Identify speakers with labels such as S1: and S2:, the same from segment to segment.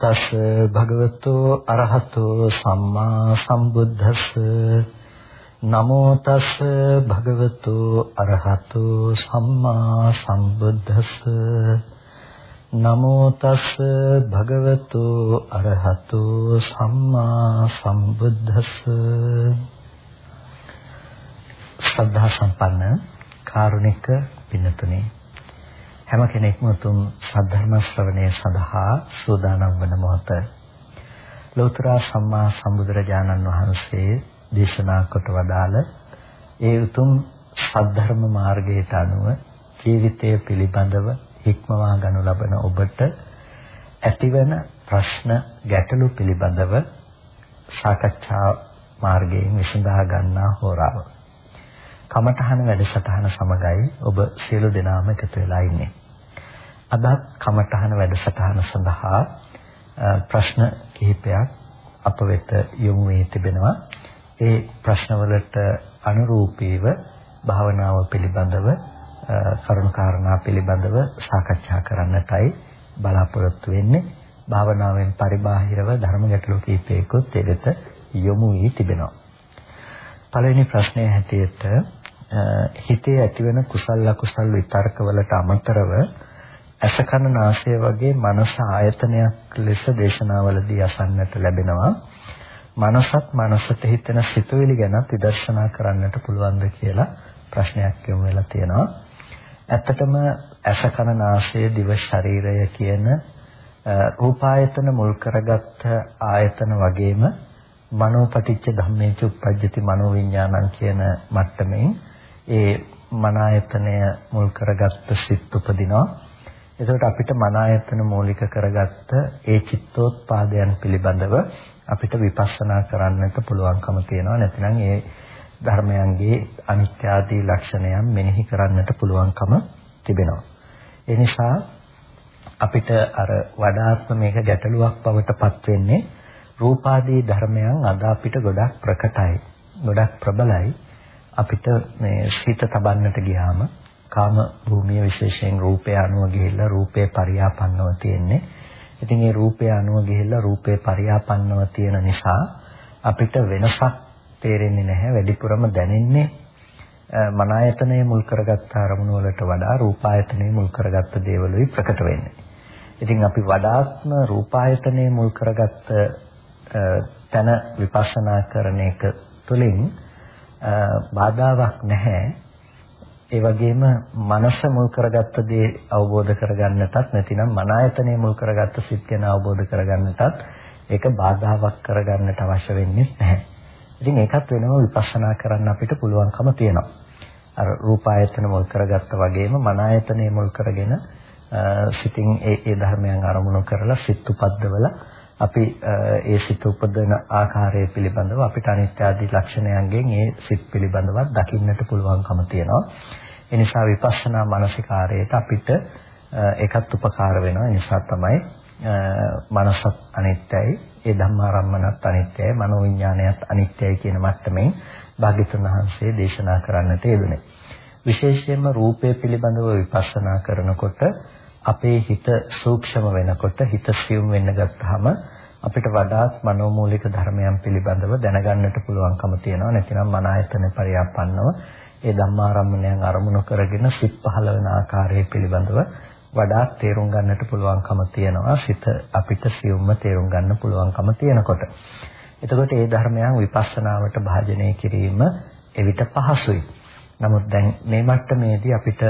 S1: නමෝ තස් භගවතු අරහතෝ සම්මා සම්බුද්දස්ස. නමෝ තස් භගවතු අරහතෝ සම්මා සම්බුද්දස්ස. නමෝ තස් භගවතු අරහතෝ සම්මා සම්බුද්දස්ස. ශ්‍රද්ධා සම්පන්න කාරුණික පින්නතුනේ හැම කෙනෙක්ම උතුම් සද්ධර්ම ශ්‍රවණය සඳහා සූදානම් වන මොහොත ලෝතර සම්මා සම්බුදුරජාණන් වහන්සේ දේශනා කොට වදාළ ඒ උතුම් සද්ධර්ම මාර්ගයට අනුව ජීවිතය පිළිබඳව හික්මවා ගනු ලබන ඔබට ඇතිවන ප්‍රශ්න ගැටලු පිළිබඳව සාකච්ඡා මාර්ගයෙන් විසඳා ගන්නා හෝරාව. කමඨහන වැඩසටහන සමගයි ඔබ සියලු දෙනාම එකතු වෙලා ඉන්නේ. අදත් කමඨහන වැඩසටහන සඳහා ප්‍රශ්න කිහිපයක් අප වෙත යොමු වී තිබෙනවා. ඒ ප්‍රශ්නවලට අනුරූපීව භාවනාව පිළිබඳව කරුණාකාරණා පිළිබඳව සාකච්ඡා කරන්නටයි බලාපොරොත්තු වෙන්නේ. භාවනාවෙන් පරිබාහිරව ධර්ම ගැටලු කිහිපයකුත් එකට යොමු වී තිබෙනවා. පළවෙනි ප්‍රශ්නය හැටියට හිතේ ඇතිවන කුසල අකුසල විතර්කවලට අමතරව අසකන නාසය වගේ මනස ආයතනයක් ලෙස දේශනාවලදී අසන්නට ලැබෙනවා. මනසත් මනසට හිතෙන සිතුවිලි ගැන විදර්ශනා කරන්නට පුළුවන්ද කියලා ප්‍රශ්නයක් යොමු වෙලා තියෙනවා. ඇත්තටම අසකන නාසය දිව ශරීරය කියන රූපායතන මුල් කරගත් ආයතන වගේම මනෝපටිච්ච ධම්මේච උප්පජ්ජති මනෝවිඤ්ඤාණං කියන මට්ටමින් ඒ මන ආයතනය මුල් කරගත්ත සිත් උපදිනවා එතකොට අපිට මන ආයතන මූලික කරගත්ත ඒ චිත්තෝත්පාදයන් පිළිබඳව අපිට විපස්සනා කරන්නට පුළුවන්කම තියෙනවා නැත්නම් ඒ ධර්මයන්ගේ අනිත්‍ය ආදී ලක්ෂණයන් මෙනෙහි කරන්නට පුළුවන්කම තිබෙනවා. ඒ නිසා අපිට අර වඩාත්ම මේක ගැටලුවක් බවට පත් වෙන්නේ රූපාදී ධර්මයන් අද අපිට ගොඩක් ප්‍රකටයි. ගොඩක් ප්‍රබලයි. අපිට මේ සිත තබන්නට ගියාම කාම භූමිය විශේෂයෙන් රූපය අනුව ගිහිල්ලා රූපේ පරියාපන්නව තියෙන්නේ. ඉතින් ඒ රූපය අනුව ගිහිල්ලා රූපේ පරියාපන්නව තියෙන නිසා අපිට වෙනසක් තේරෙන්නේ නැහැ. වැඩිපුරම දැනෙන්නේ මන ආයතනයේ මුල් කරගත්ත අරමුණු වලට වඩා රූපායතනයේ මුල් කරගත්ත දේවලුයි ප්‍රකට වෙන්නේ. ඉතින් අපි වඩාත්ම රූපායතනයේ මුල් කරගත්ත තන විපස්සනා කරන එක තුළින් බාධාවක් නැහැ. ඒ වගේම මනස මුල් කරගත්ත දේ අවබෝධ කරගන්නටත් නැතිනම් මන ආයතනය මුල් කරගත්ත සිත් ගැන අවබෝධ කරගන්නටත් ඒක බාධාවක් කරගන්නට අවශ්‍ය වෙන්නේ නැහැ. ඉතින් ඒකත් වෙනම විපස්සනා කරන්න අපිට පුළුවන්කම තියෙනවා. අර රූප ආයතන මුල් කරගත්ත වගේම මන ආයතනය මුල් කරගෙන සිතින් ඒ ඒ ධර්මයන් අරමුණු කරලා සිත් උපද්දවලා අපි ඒ සිත උපදවන ආකාරය පිළිබඳව අපිට අනිත්‍ය ආදී ලක්ෂණයන්ගෙන් ඒ සිත් පිළිබඳව දකින්නට පුළුවන්කම තියෙනවා. ඒ නිසා විපස්සනා මානසිකාරයට අපිට ඒකත් උපකාර වෙනවා. ඒ නිසා තමයි මනසත් අනිත්‍යයි, ඒ ධම්මාරම්මනත් අනිත්‍යයි, මනෝවිඤ්ඤාණයත් අනිත්‍යයි කියන මට්ටමින් භාග්‍යතුන් වහන්සේ දේශනා කරන්නට යෙදුනේ. විශේෂයෙන්ම රූපය පිළිබඳව විපස්සනා කරනකොට අපේ හිත සූක්ෂම වෙනකොට හිත සියුම් වෙන්න ගත්තාම අපිට වඩාත් මනෝමූලික ධර්මයන් පිළිබඳව දැනගන්නට පුළුවන්කම තියෙනවා. නැතිනම් මන ආයතන පරියාපන්නව ඒ ධම්මාරම්මණයන් අරමුණු කරගෙන සිත් පහළ වෙන ආකාරය පිළිබඳව වඩාත් තේරුම් ගන්නට පුළුවන්කම තියෙනවා. සිත අපිට සියුම්ම තේරුම් ගන්න පුළුවන්කම තියෙනකොට. එතකොට ඒ ධර්මයන් විපස්සනාවට භාජනය කිරීම එවිට පහසුයි. නමුත් දැන් මේ මට්ටමේදී අපිට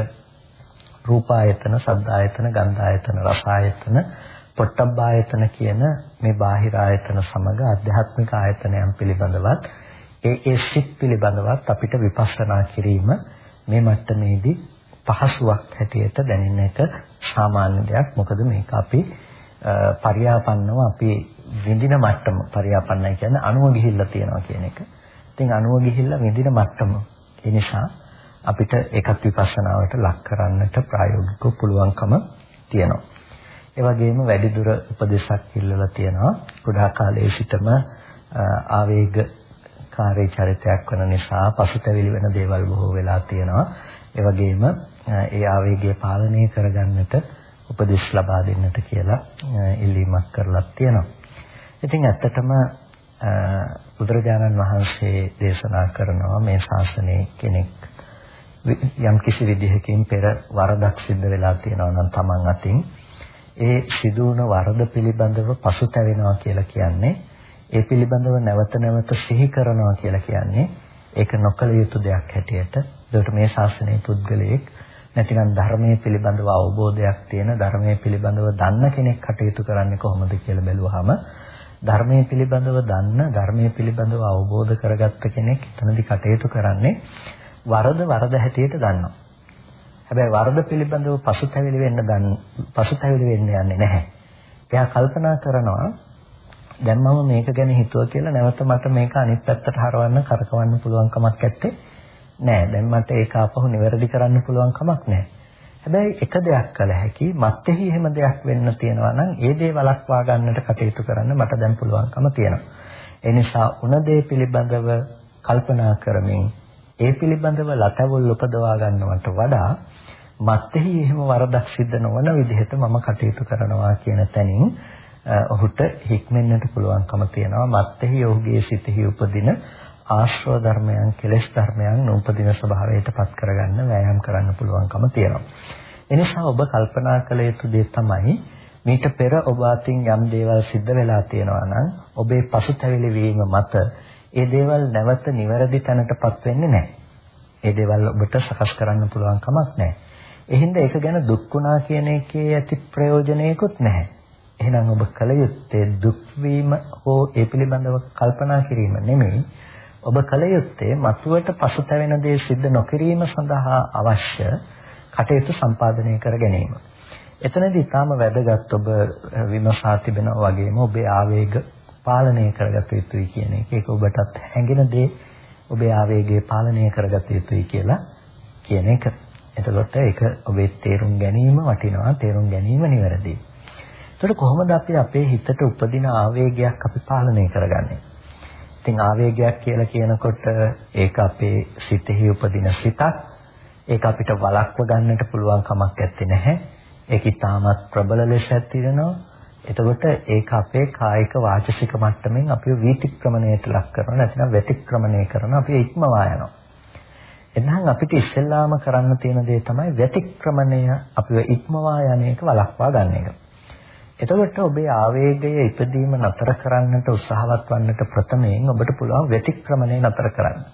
S1: රූපායතන, සද්දායතන, ගන්ධායතන, රසායතන, පොට්ටබ්බායතන කියන මේ බාහිර ආයතන සමග ආධ්‍යාත්මික ආයතනයන් පිළිබඳවත් ඒ ඒ සිත් පිළිබඳවත් අපිට විපස්සනා කිරීම මේ මට්ටමේදී පහසුවක් හැටියට දැනෙන එක සාමාන්‍ය දෙයක්. මොකද මේක අපි පරියාපන්නව අපි විඳින මට්ටම පරියාපන්නයි කියන්නේ අනුව ගිහිල්ලා තියෙනවා කියන එක. ඉතින් අනුව ගිහිල්ලා විඳින මට්ටම. ඒ නිසා අපිට ඒකත් විපස්සනාවට ලක් කරන්නට ප්‍රායෝගිකව පුළුවන්කම තියෙනවා. ඒ වගේම වැඩිදුර උපදේශක් ඉල්ලලා තියෙනවා. කුඩා කාලයේ සිටම ආවේග කාර්ය චරිතයක් වන නිසා පසුතැවිලි වෙන දේවල් බොහෝ වෙලා තියෙනවා. ඒ වගේම ඒ ආවේගය පාලනය කරගන්නට උපදෙස් ලබා දෙන්නට කියලා ඉල්ලීමක් කරලා තියෙනවා. ඉතින් ඇත්තටම බුදුරජාණන් වහන්සේ දේශනා කරනවා මේ ශාසනයේ කෙනෙක් යම් කිසි විදිහකින් පෙර වරදක් සිද්ධ වෙලා තියෙනවා නම් Taman අතින්. ඒ සිදු වුණ වරද පිළිබඳව පසුතැවෙනවා කියලා කියන්නේ ඒ පිළිබඳව නැවත නැවත සිහි කරනවා කියලා කියන්නේ ඒක නොකළ යුතු දෙයක් හැටියට. ඒකට මේ ශාසනයේ පුද්ගලයෙක් නැතිනම් ධර්මයේ පිළිබඳව අවබෝධයක් තියෙන ධර්මයේ පිළිබඳව දන්න කෙනෙක් කටයුතු කරන්නේ කොහොමද කියලා බැලුවහම ධර්මයේ පිළිබඳව දන්න ධර්මයේ පිළිබඳව අවබෝධ කරගත්ත කෙනෙක් එතනදී කටයුතු කරන්නේ වරද වරද හැටියට දන්නවා. හැබැයි වරද පිළිබඳව පසුතැවිලි වෙන්න දන් පසුතැවිලි වෙන්න යන්නේ නැහැ. එයා කල්පනා කරනවා දැන් මම මේක ගැන හිතුවා කියලා නැවත මට මේක අනිත් පැත්තට හරවන්න කරකවන්න පුළුවන් කමක් නැත්තේ නෑ. දැන් මට ඒක ආපහු නිවැරදි කරන්න පුළුවන් කමක් නෑ. හැබැයි එක දෙයක් කළ හැකි මත්ෙහි එහෙම දෙයක් වෙන්න තියෙනවා නම් ඒ දේ වළක්වා ගන්නට කටයුතු කරන්න මට දැන් පුළුවන්කම තියෙනවා. ඒ නිසා උන දේ පිළිබඳව කල්පනා කරමින් ඒ පිළිබඳව ලතවල් උපදවා ගන්නවට වඩා මත්ෙහි එහෙම වරදක් සිද්ධ නොවන විදිහට මම කටයුතු කරනවා කියන තැනින් ඔහුට හික්මෙන්නට පුළුවන්කම තියෙනවා මත්ෙහි ඔහුගේ සිතෙහි උපදින ආශ්‍රව ධර්මයන් කෙලෙස් ධර්මයන් නූපදින ස්වභාවයට පත් කරගන්න වෑයම් කරන්න පුළුවන්කම තියෙනවා. එනිසා ඔබ කල්පනා කළ යුතු දේ තමයි මීට පෙර ඔබ අතින් යම් දේවල් සිද්ධ වෙලා තියෙනවා නම් ඔබේ පසුතැවිලි වීම මත ඒ දේවල් නැවත නිවැරදි තැනටපත් වෙන්නේ නැහැ. ඒ දේවල් ඔබට සකස් කරන්න පුළුවන් කමක් නැහැ. එහෙනම් ඒක ගැන දුක් වුණා කියන එකේ ඇති ප්‍රයෝජනයකුත් නැහැ. එහෙනම් ඔබ කල යුත්තේ දුක් වීම හෝ ඒ පිළිබඳව කල්පනා කිරීම නෙමෙයි ඔබ කල යුත්තේ මතුවට පසුතැවෙන දේ සිද්ධ නොකිරීම සඳහා අවශ්‍ය කටයුතු සම්පාදනය කර ගැනීම. එතනදී ඊටාම වැදගත් ඔබ විමසා තිබෙනවා වගේම ඔබේ ආවේග පාලනය කරගත යුතුයි කියන එක. ඒක ඔබටත් හැඟෙන දේ ඔබේ ආවේගය පාලනය කරගත යුතුයි කියලා කියන එක. එතකොට ඒක ඔබේ තේරුම් ගැනීම වටිනවා, තේරුම් ගැනීම නිවැරදියි. එතකොට කොහොමද අපි අපේ හිතට උපදින ආවේගයක් අපි පාලනය කරගන්නේ? ඉතින් ආවේගයක් කියලා කියනකොට ඒක අපේ සිතෙහි උපදින සිතක්. ඒක අපිට වළක්ව ගන්නට පුළුවන් කමක් නැත්තේ නැහැ. ඒක ඊටමත් ප්‍රබල ලෙස ඇතිවෙනවා. එතකොට ඒක අපේ කායික වාචසික මට්ටමින් අපිව වීතික්‍රමණයට ලක් කරනවා නැත්නම් වැතික්‍රමණය කරනවා අපි ඉක්මවා යනවා. එහෙනම් අපිට ඉස්සෙල්ලාම කරන්න තියෙන දේ තමයි වැතික්‍රමණය අපිව ඉක්මවා යන එක වළක්වා ගන්න එක. එතකොට ඔබේ ආවේගය ඉදීම නතර කරන්නට උත්සාහවත් වන්නට ප්‍රථමයෙන් ඔබට පුළුවන් व्यතික්‍රමණය නතර කරන්න.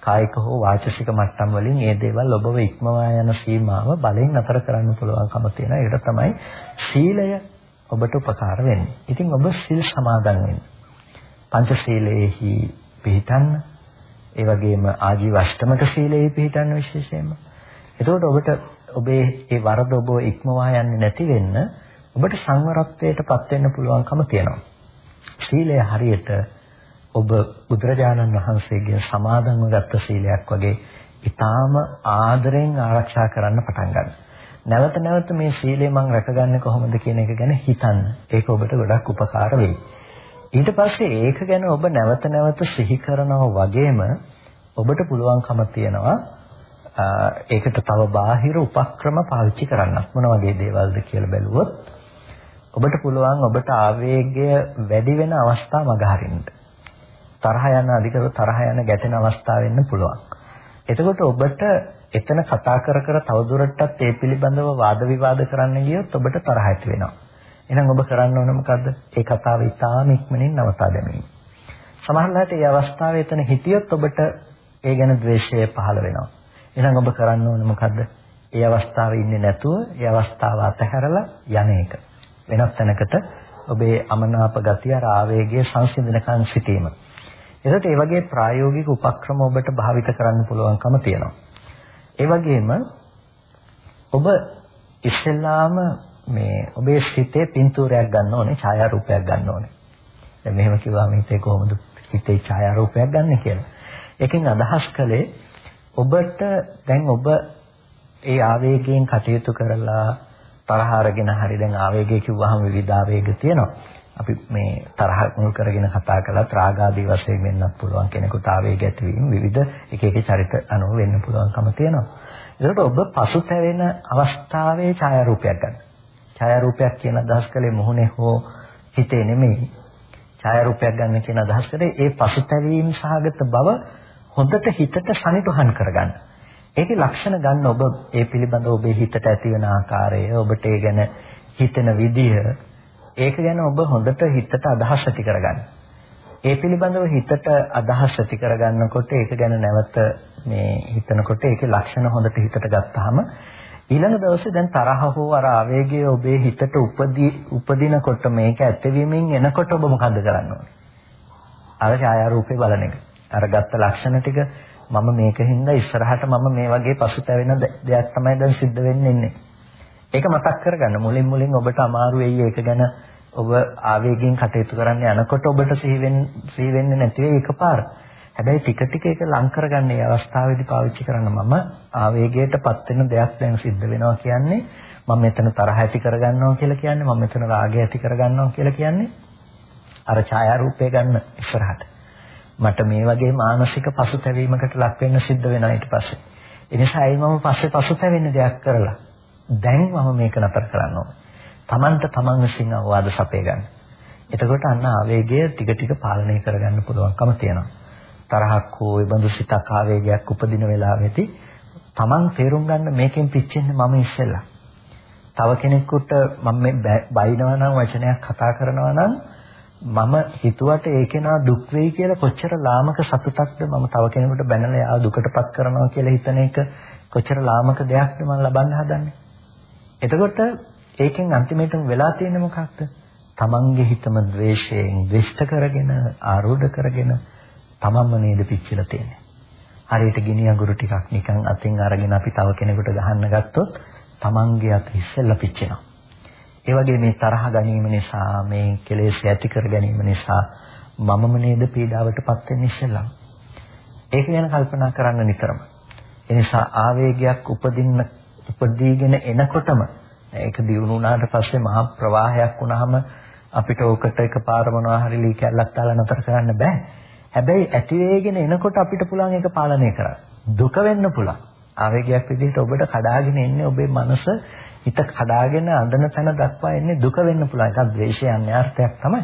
S1: කායික හෝ වාචසික මට්ටම් වලින් මේ දේවල් ඔබව ඉක්මවා යන සීමාව බලෙන් නතර කරන්න පුළුවන්කම තියෙන. ඒකට තමයි සීලය ඔබට උපකාර වෙන්නේ. ඉතින් ඔබ සිල් සමාදන් වෙන්න. පංචශීලයේහි පිහිටන්න. ඒ වගේම ආජීව අෂ්ටමක සීලයේ පිහිටන්න විශේෂයෙන්ම. එතකොට ඔබට ඔබේ ඒ වරද ඔබ ඉක්මවා යන්නේ නැති වෙන්න ඔබට සංවරත්වයටපත් වෙන්න පුළුවන්කම තියෙනවා. සීලය හරියට ඔබ බුදුරජාණන් වහන්සේගේ සමාදන්ව ගත්ත සීලයක් වගේ ඊටාම ආදරෙන් ආරක්ෂා කරන්න පටන් ගන්න. නැවත නැවත මේ සීලය මම රැකගන්නේ කොහොමද කියන එක ගැන හිතන්න. ඒක ඔබට ගොඩක් උපකාර වෙයි. ඊට පස්සේ ඒක ගැන ඔබ නැවත නැවත සිහි කරනවා වගේම ඔබට පුළුවන්කම තියෙනවා ඒකට තව බාහිර උපක්‍රම පාවිච්චි කරන්න. මොන වගේ දේවල්ද කියලා බැලුවොත් ඔබට පුළුවන් ඔබට ආවේගය වැඩි වෙන අවස්ථා මගහරින්න. තරහ යන අධිකව තරහ යන ගැටෙන අවස්ථා වෙන්න පුළුවන්. එතකොට ඔබට එතන කතා කර කර තවදුරටත් ඒ පිළිබඳව වාද විවාද කරන්න ගියොත් ඔබට තරහ ඇති වෙනවා. එහෙනම් ඔබ කරන්න ඕන මොකද්ද? ඒ කතාව ඉතාම ඉක්මනින් නවතා දැමීම. සමහරවිට මේ අවස්ථාවේ එතන හිටියොත් ඔබට ඒ ගැන ද්වේෂය පහළ වෙනවා. එහෙනම් ඔබ කරන්න ඕන මොකද්ද? ඒ අවස්ථාවේ ඉන්නේ නැතුව ඒ අවස්ථාව අතහැරලා යන එක. වෙනත් තැනකට ඔබේ අමනාප ගතිය අර ආවේගයේ සංසිඳනකන් සිටීම. ඒකට ඒ වගේ ප්‍රායෝගික උපක්‍රම ඔබට භාවිත කරන්න පුළුවන්කම තියෙනවා. ඒ වගේම ඔබ ඉස්සෙල්ලාම මේ ඔබේ සිතේ පින්තූරයක් ගන්න ඕනේ, ඡායාරූපයක් ගන්න ඕනේ. දැන් මෙහෙම කිව්වම හිතේ කොහොමද හිතේ ඡායාරූපයක් ගන්න කියලා. ඒකෙන් අදහස් කළේ ඔබට දැන් ඔබ ඒ ආවේගයෙන් කටයුතු කරලා තරහ අරගෙන හරි දැන් ආවේගය කිව්වහම විවිධ ආවේග තියෙනවා. අපි මේ තරහ මුල් කරගෙන කතා කළා ත්‍රාගාදී වශයෙන් වෙන්නත් පුළුවන් කෙනෙකුට ආවේග ඇතිවීම විවිධ එක එක චරිත අනුව වෙන්න පුළුවන්කම තියෙනවා. ඒකට ඔබ පසුතැවෙන අවස්ථාවේ ඡායාරූපයක් ගන්න. ඡායාරූපයක් කියන අදහස් කලේ මොහොනේ හෝ හිතේ නෙමෙයි. ඡායාරූපයක් ගන්න කියන අදහස් කරේ ඒ පසුතැවීම් සහගත බව හොඳට හිතට සනිටුහන් කරගන්න. ඒකේ ලක්ෂණ ගන්න ඔබ ඒ පිළිබඳව ඔබේ හිතට ඇති වෙන ආකාරය, ඔබට ඒ ගැන හිතෙන විදිය, ඒක ගැන ඔබ හොඳට හිතට අදහස් ඇති කරගන්න. ඒ පිළිබඳව හිතට අදහස් ඇති කරගන්නකොට ඒක ගැන නැවත මේ හිතනකොට ඒකේ ලක්ෂණ හොඳට හිතට ගත්තාම ඊළඟ දවසේ දැන් තරහ හෝ අර ආවේගය ඔබේ හිතට උපදී උපදිනකොට මේක ඇතිවීමෙන් එනකොට ඔබ මොකද කරන්න ඕනේ? අර ඡායාරූපේ බලන එක. අර ගත්ත ලක්ෂණ ටික මම මේකින්ද ඉස්සරහට මම මේ වගේ පසුතැවෙන දෙයක් තමයි දැන් සිද්ධ වෙන්නේ. ඒක මතක් කරගන්න. මුලින් මුලින් ඔබට අමාරු වෙයි ඒක ගැන ඔබ ආවේගයෙන් කටයුතු කරන්න යනකොට ඔබට සිහි වෙන්නේ නැති වෙයි එකපාර. හැබැයි ටික ටික ඒක ලං කරගන්න මේ අවස්ථාවේදී පාවිච්චි කරන්න මම ආවේගයටපත් වෙන දෙයක් දැන් සිද්ධ වෙනවා කියන්නේ මම මෙතන තරහ ඇති කරගන්නවා කියලා කියන්නේ මම මෙතන රාගය ඇති කරගන්නවා කියලා කියන්නේ අර ඡායාරූපය ගන්න ඉස්සරහට මට මේ වගේ මානසික පසුතැවීමකට ලක් වෙන්න සිද්ධ වෙනවා ඊට පස්සේ ඒ නිසා ඒ මම පස්සේ පසුතැවෙන්න දෙයක් කරලා දැන් මම මේක නතර කරන්න ඕනේ Tamanta taman විසින් අවවාද සපේ ගන්න එතකොට අන්න ආවේගය ටික ටික පාලනය කරගන්න පුළුවන්කම තියෙනවා තරහක් හෝ ඒබඳු සිතක් ආවේගයක් උපදින වෙලාවෙදී Taman තේරුම් ගන්න මේකෙන් පිච්චෙන්නේ මම ඉස්සෙල්ලා. තව කෙනෙකුට මම මේ බයිනවා නම් වචනයක් කතා කරනවා නම් මම හිතුවට ඒකේ නා දුක් වෙයි කියලා කොච්චර ලාමක සතුටක්ද මම තව කෙනෙකුට බැනලා යා දුකටපත් කරනවා කියලා හිතන එක කොච්චර ලාමක දෙයක්ද මම ලබන්න හදන්නේ. එතකොට ඒකෙන් අන්තිමේටම වෙලා තියෙන්නේ මොකක්ද? තමන්ගේ හිතම ද්වේෂයෙන් විශ්ත කරගෙන ආරෝධ කරගෙන තමන්ම නේද පිච්චිලා තියෙන්නේ. හරියට ගිනි අඟුරු ටිකක් නිකන් අතින් අරගෙන අපි තව කෙනෙකුට ගහන්න ගත්තොත් තමන්ගේ අත ඉස්සෙල්ලා පිච්චෙනවා. ඒ වගේ මේ තරහ ගැනීම නිසා මේ කෙලෙස් ඇති කර ගැනීම නිසා මමම නේද පීඩාවටපත් වෙන්නේ ඉස්සෙල්ලා. ඒක ගැන කල්පනා කරන්න නිතරම. ඒ නිසා ආවේගයක් උපදින්න උපදීගෙන එනකොටම ඒක දියුණු වුණාට පස්සේ මහා ප්‍රවාහයක් වුණාම අපිට ඕකට එකපාර මොනවා හරි ලී කැල්ලක් දාලා නතර කරන්න බෑ. හැබැයි ඇති වේගෙන එනකොට අපිට පුළුවන් ඒක පාලනය කරන්න. දුක වෙන්න පුළුවන්. ආවේගයක් විදිහට ඔබට කඩාගෙන එන්නේ ඔබේ මනස හිත කඩාගෙන අඳන තැන දක්වා එන්නේ දුක වෙන්න පුළුවන්. ඒක ද්වේෂය අන්‍යාර්ථයක් තමයි.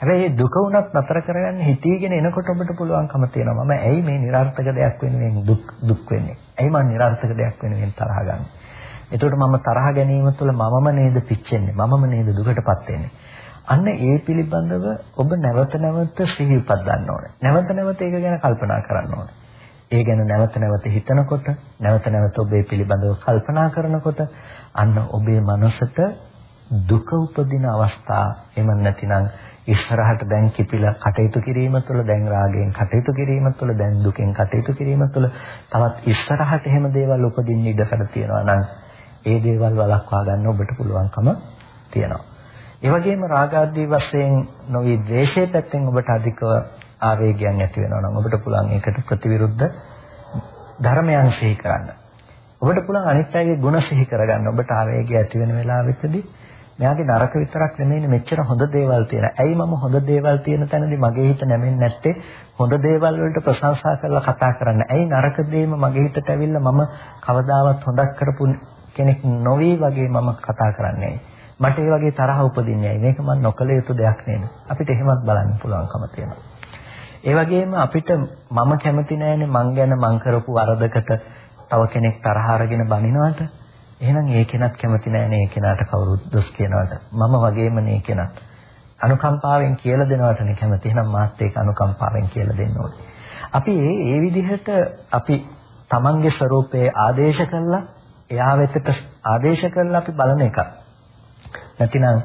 S1: හැබැයි මේ දුක උනත් නතර කරගන්න හිතීගෙන එනකොට ඔබට පුළුවන්කම තියෙනවා. මම ඇයි මේ નિરර්ථක දෙයක් වෙනුවෙන් දුක් දුක් වෙන්නේ? ඇයි මම નિરර්ථක දෙයක් වෙනුවෙන් තරහ ගන්නේ? එතකොට මම තරහ ගැනීම තුළ මමම නේද පිච්චෙන්නේ? මමම නේද දුකටපත් වෙන්නේ? අන්න ඒ පිළිබඳව ඔබ නැවත නැවත සිහිපත් ගන්න ඕනේ. නැවත නැවත ඒක ගැන කල්පනා කරන්න ඕනේ. ඒ ගැන නැවත නැවත හිතනකොට, නැවත නැවත ඔබ පිළිබඳව කල්පනා කරනකොට අන්න ඔබේ මනසට දුක උපදින අවස්ථා එම නැතිනම් ඉස්සරහට දැන් කිපිලා කටයුතු කිරීම තුළ දැන් රාගයෙන් කටයුතු කිරීම තුළ දැන් දුකෙන් කටයුතු කිරීම තුළ තවත් ඉස්සරහට එහෙම දේවල් උපදින්න ඉඩකඩ තියෙනවා නම් ඒ දේවල් වළක්වා ගන්න ඔබට පුළුවන්කම තියෙනවා. ඒ වගේම රාගාදී වශයෙන් නොවි ද්වේෂයේ පැත්තෙන් ඔබට අධිකව ආවේගයන් ඇති වෙනවා නම් ඔබට පුළුවන් ඒකට ප්‍රතිවිරුද්ධ ධර්මයන් සිහි කරන්න. ඔබට පුළුවන් අනිත් අයගේ ගුණ සිහි කරගන්න. ඔබට ආවේගය ඇති වෙන වෙලාවෙකදී මෙයාගේ නරක විතරක් නෙමෙයි මෙච්චර හොඳ දේවල් තියෙන. ඇයි මම හොඳ දේවල් තියෙන තැනදී මගේ හිත නැමෙන්නේ නැත්තේ? හොඳ දේවල් වලට ප්‍රශංසා කරලා කතා කරන්න. ඇයි නරක දේම මගේ හිතට ඇවිල්ලා මම කවදාවත් හොදක් කරපු කෙනෙක් නොවේ වගේ මම කතා කරන්නේ. මට ඒ වගේ තරහ උපදින්නේ ඇයි? මේක මම නොකල යුතු දෙයක් නේද? අපිට එහෙමත් බලන්න පුළුවන්කම තියෙනවා. ඒ වගේම අපිට මම කැමති නෑනේ මං ගැන මං කරපු වරදකට තව කෙනෙක් තරහ අරගෙන බනිනවට. එහෙනම් ඒ කෙනත් කැමති නෑනේ ඒ කෙනාට කවුරුත් දොස් කියනවට. මම වගේම නේ කෙනත්. අනුකම්පාවෙන් කියලා දෙනවටනේ කැමති. එහෙනම් මාත් ඒක අනුකම්පාවෙන් කියලා දෙන්න ඕනේ. අපි ඒ ඒ විදිහට අපි තමන්ගේ ස්වરૂපයේ ආදේශ කළා එයා වෙතට ආදේශ කරලා අපි බලන එකක්. නැතිනම්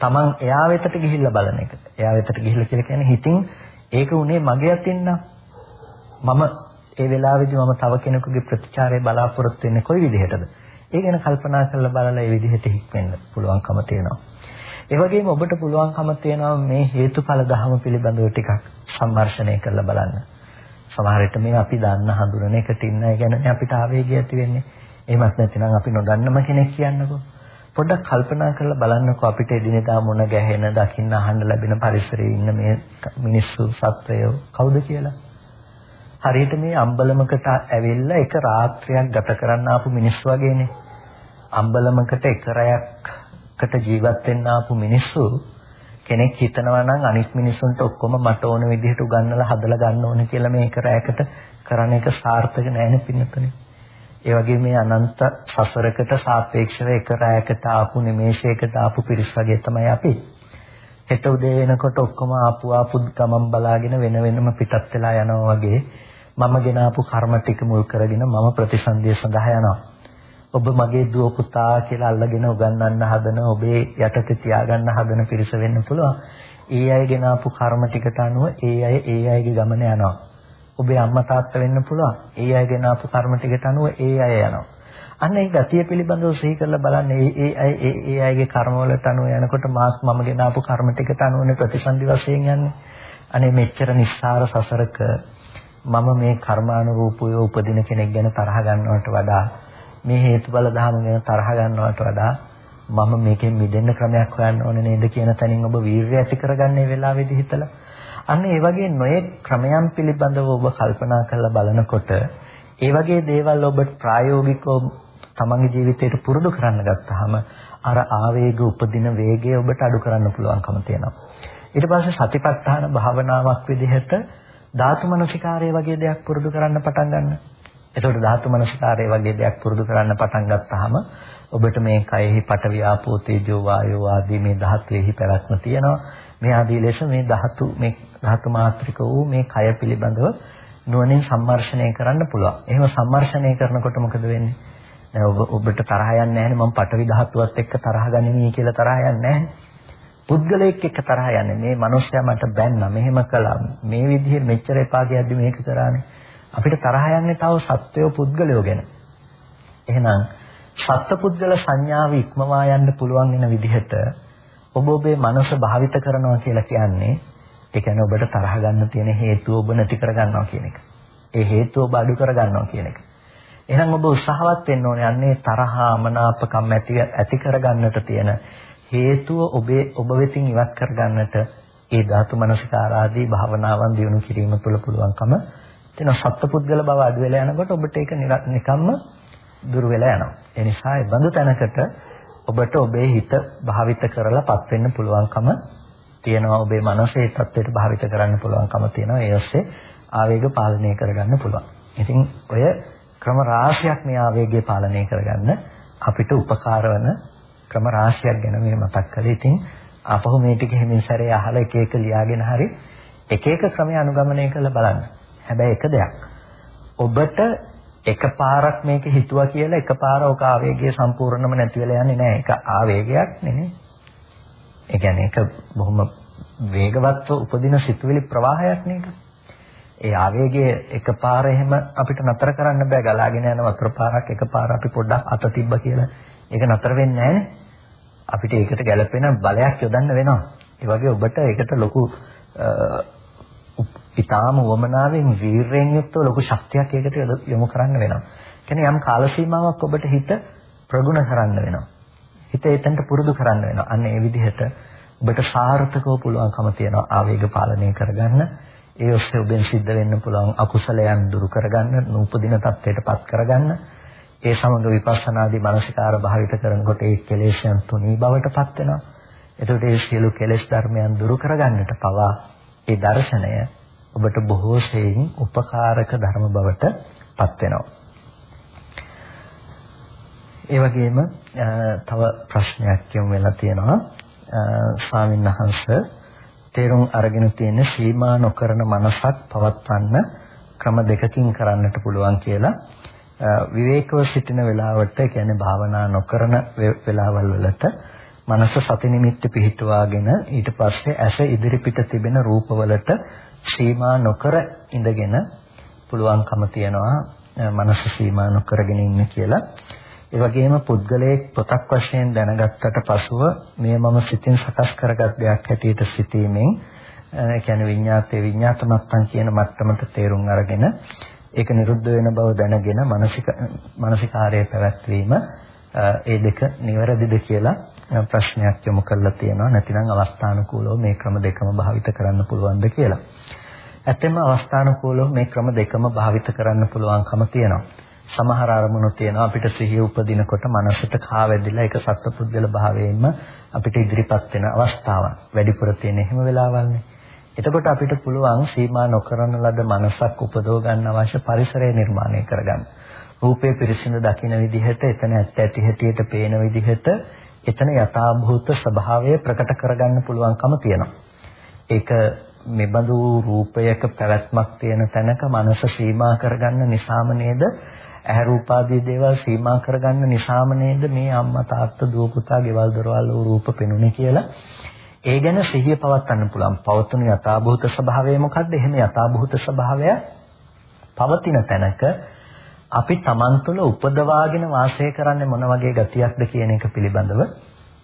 S1: Taman එයා වෙතට ගිහිල්ලා බලන එක. එයා වෙතට ගිහිල්ලා කියලා කියන්නේ හිතින් ඒක උනේ මගේ අතින් නම් මම ඒ වෙලාවේදී මම තව කෙනෙකුගේ ප්‍රතිචාරය බලාපොරොත්තු වෙන්නේ කොයි විදිහටද? ඒ ගැන කල්පනා කරලා බලලා ඒ විදිහට හික්වෙන්න පුළුවන්කම තියෙනවා. ඒ වගේම ඔබට පුළුවන්කම තියෙනවා මේ හේතුඵල ධහම පිළිබඳව ටිකක් සම්මර්ෂණය කරලා බලන්න. සමහර විට මේ අපි දන්න හඳුනන එකට ඉන්න ඒ ගැන අපිට ආවේගය ඇති වෙන්නේ. එහෙමත් නැත්නම් අපි නොදන්නම කෙනෙක් කියන්නකෝ. පොඩ්ඩක් කල්පනා කරලා බලන්නකෝ අපිට එදිනෙදා මුණ ගැහෙන, දකින්න අහන්න ලැබෙන පරිසරයේ ඉන්න මේ මිනිස්සු සත්වයෝ කවුද කියලා. හරියට මේ අම්බලමකට ඇවිල්ලා එක රාත්‍රියක් ගත කරන්න ආපු මිනිස්සු වගේනේ. අම්බලමකට එක රැයක් කට ජීවත් වෙන්න ආපු මිනිස්සු කෙනෙක් හිතනවා නම් අනිත් මිනිසුන්ට ඔක්කොම මට ඕන විදිහට උගන්වලා හදලා ගන්න ඕනේ කියලා මේක රැයකට කරන එක සාර්ථක නෑනේ පින්නතුනේ. ඒ වගේ මේ අනන්ත සසරකට සාපේක්ෂව එක රැයකට ආපු නිමේෂයකට ආපු පිරිස් වගේ තමයි අපි. හෙට උදේ වෙනකොට ඔක්කොම ආපු ආපු ගමන් බලාගෙන වෙන වෙනම පිටත් වෙලා යනවා වගේ මම ගෙන ආපු කර්ම ටික මුල් කරගෙන මම ප්‍රතිසන්දිය සඳහා යනවා. ඔබ මගේ දුව පුතා කියලා අල්ලගෙන උගන්වන්න හදන ඔබේ යටතේ තියාගන්න හදන පිරිස වෙන්න පුළුවන්. ඒ අය ගෙන ආපු කර්ම ටිකට අනුව ඒ අය ඒ අයගේ ගමන යනවා. ඔබේ අම්මා තාත්තා වෙන්න පුළුවන්. ඒ අය ගෙන ආපු කර්ම ටිකට අනුව ඒ අය යනවා. අන්න ඒ ගතිය පිළිබඳව සිහි කරලා බලන්න ඒ ඒ අය ඒ ඒ අයගේ කර්ම වලට අනුව යනකොට මාස් මම ගෙන ආපු කර්ම ටිකට අනුවනේ ප්‍රතිසන්දි වශයෙන් යන්නේ. අනේ මෙච්චර නිස්සාර සසරක මම මේ කර්මානුරූපව උපදින කෙනෙක් ගැන තරහ ගන්නවට වඩා මේ හේතුඵල ධර්ම ගැන තරහ ගන්නවට වඩා මම මේකෙන් මිදෙන්න ක්‍රමයක් හොයන්න ඕනේ නේද කියන තැනින් ඔබ වීරිය ඇති කරගන්නේ වෙලාවේදී හිතලා අන්න ඒ වගේ නොයෙක් ක්‍රමයන් පිළිබඳව ඔබ කල්පනා කරලා බලනකොට ඒ වගේ දේවල් ඔබ ප්‍රායෝගිකව තමන්ගේ ජීවිතයට පුරුදු කරන්න ගත්තාම අර ආවේග උපදින වේගය ඔබට අඩු කරන්න පුළුවන්කම තියෙනවා. ඊට පස්සේ සතිපට්ඨාන භාවනාවක් විදිහට ධාතු මනසිකාරය වගේ දෙයක් පුරුදු කරන්න පටන් ගන්නවා. එතකොට ධාතු මනසිකාරය වගේ දෙයක් පුරුදු කරන්න පටන් ගත්තාම ඔබට මේ කයෙහි පඨවි ආපෝ තේජෝ වායෝ ආදී මේ ධාතුෙහි පැවැත්ම තියෙනවා. මේ ආදී ලෙස මේ ධාතු මේ ධාතු මාත්‍රික වූ මේ කය පිළිබඳව නුවණින් සම්මර්ෂණය කරන්න පුළුවන්. එහෙම සම්මර්ෂණය කරනකොට මොකද වෙන්නේ? දැන් ඔබ ඔබට තරහ යන්නේ නැහැ මම පඨවි ධාතුවත් එක්ක තරහ ගනිමි කියලා තරහ යන්නේ නැහැ. පුද්ගලයෙක් එක්ක තරහ යන්නේ මේ මිනිස්සයා මට බැන්නා මෙහෙම කළා මේ විදිහේ මෙච්චර එපා කියද්දි මේක කරානේ අපිට තරහ යන්නේ තව සත්වයෝ පුද්ගලයෝ ගැන. එහෙනම් සත්පුද්ගල සංඥාව ඉක්මවා යන්න පුළුවන් වෙන විදිහට ඔබ ඔබේ මනස භාවිත කරනවා කියලා කියන්නේ ඒ කියන්නේ ඔබට තරහ ගන්න තියෙන හේතුව ඔබ නැති කර ගන්නවා කියන එක. ඒ හේතුව ඔබ අඩු කර ගන්නවා කියන එක. එහෙනම් ඔබ උත්සාහවත් වෙන්න ඕනේ අන්නේ තරහ අමනාපකම් ඇති ඇති කර ගන්නට තියෙන හේතුව ඔබේ ඔබ වෙතින් ඉවත් කර ගන්නට ඒ ධාතු මනසිකාරාදී භාවනාවන් දියුණු කිරීම තුළ පුළුවන්කම එතන සත්පුද්ගල බව අඩු වෙලා යනකොට ඔබට ඒක නිකම්ම දුර වෙලා යනවා. ඒ නිසා ඒ බඳු තැනකට ඔබට ඔබේ හිත භාවිත කරලාපත් වෙන්න පුළුවන්කම තියෙනවා. ඔබේ මනසේ தත්ත්වයට භාවිත කරන්න පුළුවන්කම තියෙනවා. ඒ ඔස්සේ ආවේග පාලනය කරගන්න පුළුවන්. ඉතින් ඔය ක්‍රම රාශියක් මේ ආවේගය පාලනය කරගන්න අපිට උපකාර වන ක්‍රම රාශියක් ගැන මේ මතක් කළේ. ඉතින් ආපහු මේ ටික හැමින් සැරේ අහලා එක එක ලියාගෙන හරි එක එක ක්‍රමයේ අනුගමනය කරලා බලන්න. හැබැයි එක දෙයක්. ඔබට එකපාරක් මේක හිතුවා කියලා එකපාර ඔක ආවේගය සම්පූර්ණයෙන්ම නැති වෙලා යන්නේ නැහැ. ඒක ආවේගයක් නෙමෙයි. ඒ කියන්නේ ඒක බොහොම වේගවත්ව උපදින සිතුවිලි ප්‍රවාහයක් නේද? ඒ ආවේගය එකපාර එහෙම අපිට නතර කරන්න බෑ. ගලාගෙන යන වතුර පාරක් එකපාර අපි පොඩ්ඩක් අත තිබ්බ කියලා ඒක නතර වෙන්නේ නැහැ අපිට ඒකට ගැළපෙන බලයක් යොදන්න වෙනවා. ඒ වගේ ඔබට ඒකට ලොකු ඊටාම වමනාවෙන් වීරයෙන් යුක්තව ලොකු ශක්තියක් ඒකට යොමු කරන්න වෙනවා. කියන්නේ යම් කාල සීමාවක් ඔබට හිත ප්‍රගුණ කරන්න වෙනවා. හිත එතනට පුරුදු කරන්න වෙනවා. අන්න ඒ විදිහට ඔබට සාර්ථකව පුළුවන්කම තියෙනවා ආවේග පාලනය කරගන්න. ඒ ඔස්සේ ඔබෙන් සිද්ධ වෙන්න පුළුවන් අකුසලයන් දුරු කරගන්න, නූපදින තත්ත්වයටපත් කරගන්න. ඒ සමග විපස්සනාදී මානසිකාර භාවිත කරනකොට ඒ කෙලෙස්යන් තුනී බවටපත් වෙනවා. එතකොට ඒ සියලු කෙලෙස් ධර්මයන් දුරු කරගන්නට පවා ඒ දර්ශනය ඔබට බොහෝ සෙයින් උපකාරක ධර්ම බවට පත් වෙනවා. ඒ වගේම තව ප්‍රශ්නයක් යොමු වෙලා තියෙනවා ස්වාමීන් වහන්සේ තේරුම් අරගෙන තියෙන සීමා නොකරන මනසක් පවත්වන්න ක්‍රම දෙකකින් කරන්නට පුළුවන් කියලා විවේකව සිටින වෙලාවට කියන්නේ භාවනා නොකරන වෙලාවල් වලට මනස සති නිමිත්ත පිහිටුවාගෙන ඊට පස්සේ ඇස ඉදිරිපිට තිබෙන රූපවලට සීමා නොකර ඉඳගෙන පුළුවන්කම තියනවා මනස සීමා නොකරගෙන ඉන්න කියලා. ඒ වගේම පුද්ගලයෙක් පොතක් වශයෙන් දැනගත්තට පසුව මේ මම සිතින් සකස් කරගත් දෙයක් හැටියට සිටීමෙන් ඒ කියන්නේ විඤ්ඤාතේ විඤ්ඤාතමත්තන් කියන මට්ටමට තේරුම් අරගෙන ඒක නිරුද්ධ වෙන බව දැනගෙන මානසික මානසිකාර්යය පැවැත්වීම ඒ දෙක නිවැරදිද කියලා ප්‍රශ්නයක් යොමු කරලා තියෙනවා නැතිනම් අවස්ථානුකූලව මේ ක්‍රම දෙකම භාවිත කරන්න පුළුවන්ද කියලා. ඇත්තෙන්ම අවස්ථානුකූලව මේ ක්‍රම දෙකම භාවිත කරන්න පුළුවන්කම තියෙනවා. සමහර අරමුණු තියෙනවා අපිට සිහිය උපදිනකොට මනසට කාවැදිලා ඒක සත්පුද්ගල භාවයෙන්ම අපිට ඉදිරිපත් වෙන අවස්ථාවක්. වැඩිපුර තියෙන එහෙම වෙලාවල්නේ. එතකොට අපිට පුළුවන් සීමා නොකරන ලද මනසක් උපදව ගන්න අවශ්‍ය පරිසරය නිර්මාණය කරගන්න. රූපේ පිරිසිදු දකින විදිහට, එතන ඇත්ත ඇති හැටියට පේන විදිහට, එතන යථාභූත ස්වභාවය ප්‍රකට කරගන්න පුළුවන්කම තියෙනවා. ඒක මෙබඳු රූපයක පැවැත්මක් තියෙන තැනක මනස සීමා කරගන්න නිසාම නේද ඇහැ රූපාදී දේවල් සීමා කරගන්න නිසාම නේද මේ අම්මා තාත්තා දුව පුතා ගෙවල් දොරවල් රූප පෙනුනේ කියලා ඒ ගැන සිහිය පවත්වන්න පුළුවන්. පවතුණු යථාභූත ස්වභාවය මොකද්ද? එහෙම යථාභූත ස්වභාවය පවතින තැනක අපි Taman තුළ උපදවාගෙන වාසය කරන්නේ මොන වගේ ගතියක්ද කියන එක පිළිබඳව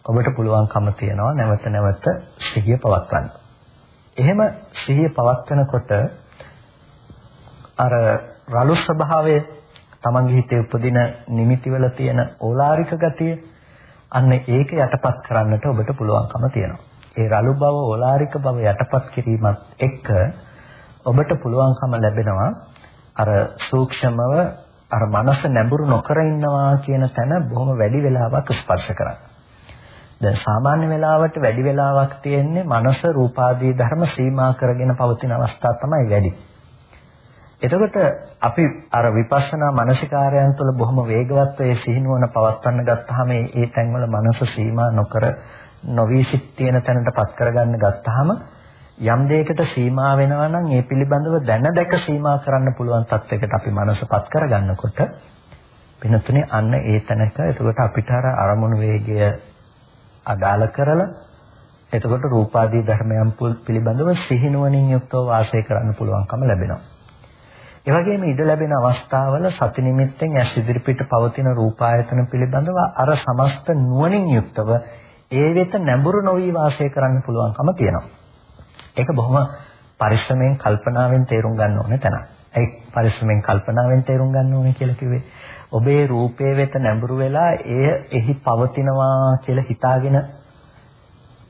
S1: ඔබට පුළුවන්කම තියනවා නැවත නැවත සිහිය පවත්වන්න. එහෙම සිහිය පවත්වනකොට අර රළු ස්වභාවය තමන්ගේ හිතේ උපදින නිමිතිවල තියෙන ඕලාරික ගතිය අන්න ඒක යටපත් කරන්නට ඔබට පුළුවන්කම තියෙනවා. ඒ රළු බව ඕලාරික බව යටපත් කිරීමත් එක්ක ඔබට පුළුවන්කම ලැබෙනවා අර සූක්ෂමව අර මනස නැඹුරු නොකර ඉන්නවා කියන තැන බොහොම වැඩි වෙලාවක් ස්පර්ශ කරන්න. දැන් සාමාන්‍ය වෙලාවට වැඩි වෙලාවක් තියෙන්නේ මනස රූපාදී ධර්ම සීමා කරගෙන පවතින අවස්ථා තමයි වැඩි. එතකොට අපි අර විපස්සනා මානසිකාරයන් තුළ බොහොම වේගවත් වේ සිහිනුවන පවත්වන්න ගත්තාම ඒ තැන්වල මනස සීමා නොකර නොවි සිත් තියෙන තැනටපත් කරගන්න ගත්තාම යම් දෙයකට සීමා වෙනවා නම් ඒ පිළිබඳව දැන දැක සීමා කරන්න පුළුවන් තත්යකට අපි මනසපත් කරගන්නකොට වෙනතුනේ අන්න ඒ තැනක එතකොට අපිට අර අරමුණු වේගය අදාළ කරලා එතකොට රූපාදී ධර්මයන් පිළිබඳව සිහිනුවණින් යුක්තව වාසය කරන්න පුළුවන්කම ලැබෙනවා. ඒ වගේම ඉඩ ලැබෙන අවස්ථාවල සති නිමිත්තෙන් ඇස් ඉදිරිපිට පවතින රූපායතන පිළිබඳව අර සමස්ත නුවණින් යුක්තව ඒ වෙත නැඹුරු නොවි වාසය කරන්න පුළුවන්කම තියෙනවා. ඒක බොහොම පරිස්සමෙන් කල්පනාවෙන් තේරුම් ගන්න ඕනේ තැන. ඒ පරිස්සමෙන් කල්පනාවෙන් තේරුම් ගන්න ඕනේ කියලා කිව්වේ ඔබේ රූපයේ වෙත නැඹුරු වෙලා එය එහි පවතිනවා කියලා හිතාගෙන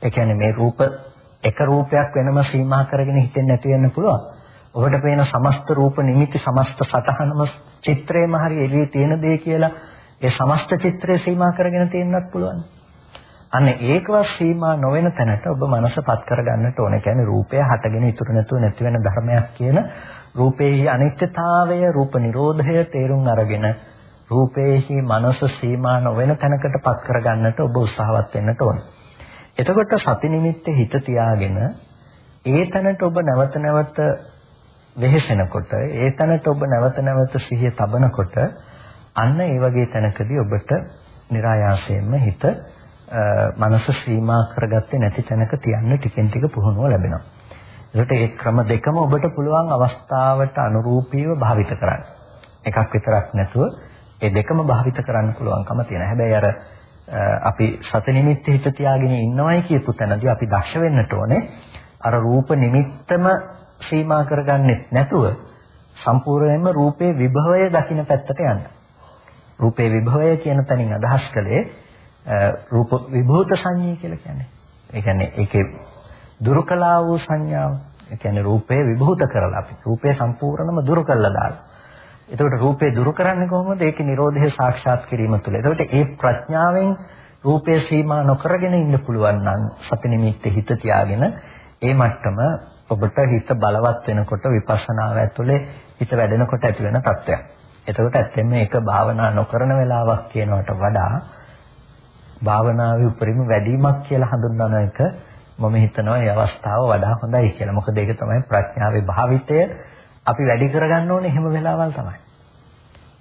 S1: ඒ කියන්නේ මේ රූප එක රූපයක් වෙනම සීමා කරගෙන හිතෙන්නේ නැති වෙන්න පුළුවන්. ඔබට පේන සමස්ත රූප නිමිති සමස්ත සතහනම චිත්‍රයේම හරි එළියේ තියෙන දේ කියලා ඒ සමස්ත චිත්‍රය සීමා කරගෙන තියෙන්නත් පුළුවන්. අන්න ඒකවත් සීමා නොවන තැනට ඔබ මනසපත් කරගන්නට ඕන. ඒ කියන්නේ රූපය හටගෙන ඉතුරු නැතුව නැති වෙන ධර්මයක් කියන රූපේහි අනිත්‍යතාවය, රූප නිරෝධය තේරුම් අරගෙන රූපේහි මනස සීමා නොවන තැනකටපත් කරගන්නට ඔබ උත්සාහවත් වෙන්නට ඕන. එතකොට සති නිමිත්තේ හිත තියාගෙන ඒ තැනට ඔබ නැවත නැවත වෙහෙසෙනකොට ඒ තැනට ඔබ නැවත නැවත සිහිය තබනකොට අන්න ඒ වගේ තැනකදී ඔබට નિરાයාසයෙන්ම හිත මනස සීමා කරගත්තේ නැති තැනක තියන්න ටිකෙන් ටික පුහුණුව ලැබෙනවා. ඒකට ඒ ක්‍රම දෙකම ඔබට පුළුවන් අවස්ථාවට අනුරූපීව භාවිත කරන්න. එකක් විතරක් නැතුව ඒ දෙකම භාවිත කරන්න පුළුවන්කම තියෙනවා. හැබැයි අර අපි සති නිමිත්ත හිත තියාගෙන ඉන්නවයි කියපු තැනදී අපි දක්ෂ වෙන්නට ඕනේ. අර රූප නිමිත්තම සීමා කරගන්නෙත් නැතුව සම්පූර්ණයෙන්ම රූපේ විභවය දකින්න පැත්තට යන්න. රූපේ විභවය කියන තැනින් අදහස් කළේ රූප විභූත සංඤී කියලා කියන්නේ. ඒ කියන්නේ ඒකේ දුරු කළා වූ සංඥාව. ඒ කියන්නේ රූපේ විභූත කරලා අපි රූපේ සම්පූර්ණයෙන්ම දුරු කළා දාලා. එතකොට රූපේ දුරු කරන්නේ කොහොමද? ඒකේ Nirodhe සාක්ෂාත් කිරීම තුළ. එතකොට ඒ ප්‍රඥාවෙන් රූපේ සීමා නොකරගෙන ඉන්න පුළුවන් නම් සති නිමිත්තේ හිත තියාගෙන ඒ මට්ටම ඔබට හිත බලවත් වෙනකොට විපස්සනාව ඇතුලේ හිත වැඩෙනකොට ඇති වෙන තත්ත්වයක්. එතකොට ඇත්තෙන්ම මේක භාවනා නොකරන වෙලාවක් කියනවට වඩා භාවනාවේ උපරිම වැඩිමක් කියලා හඳුන්වන එක මම හිතනවා මේ අවස්ථාව වඩා හොඳයි කියලා. මොකද ඒක තමයි ප්‍රඥාවේ භාවිතය අපි වැඩි කරගන්න ඕනේ එහෙම වෙලාවල් තමයි.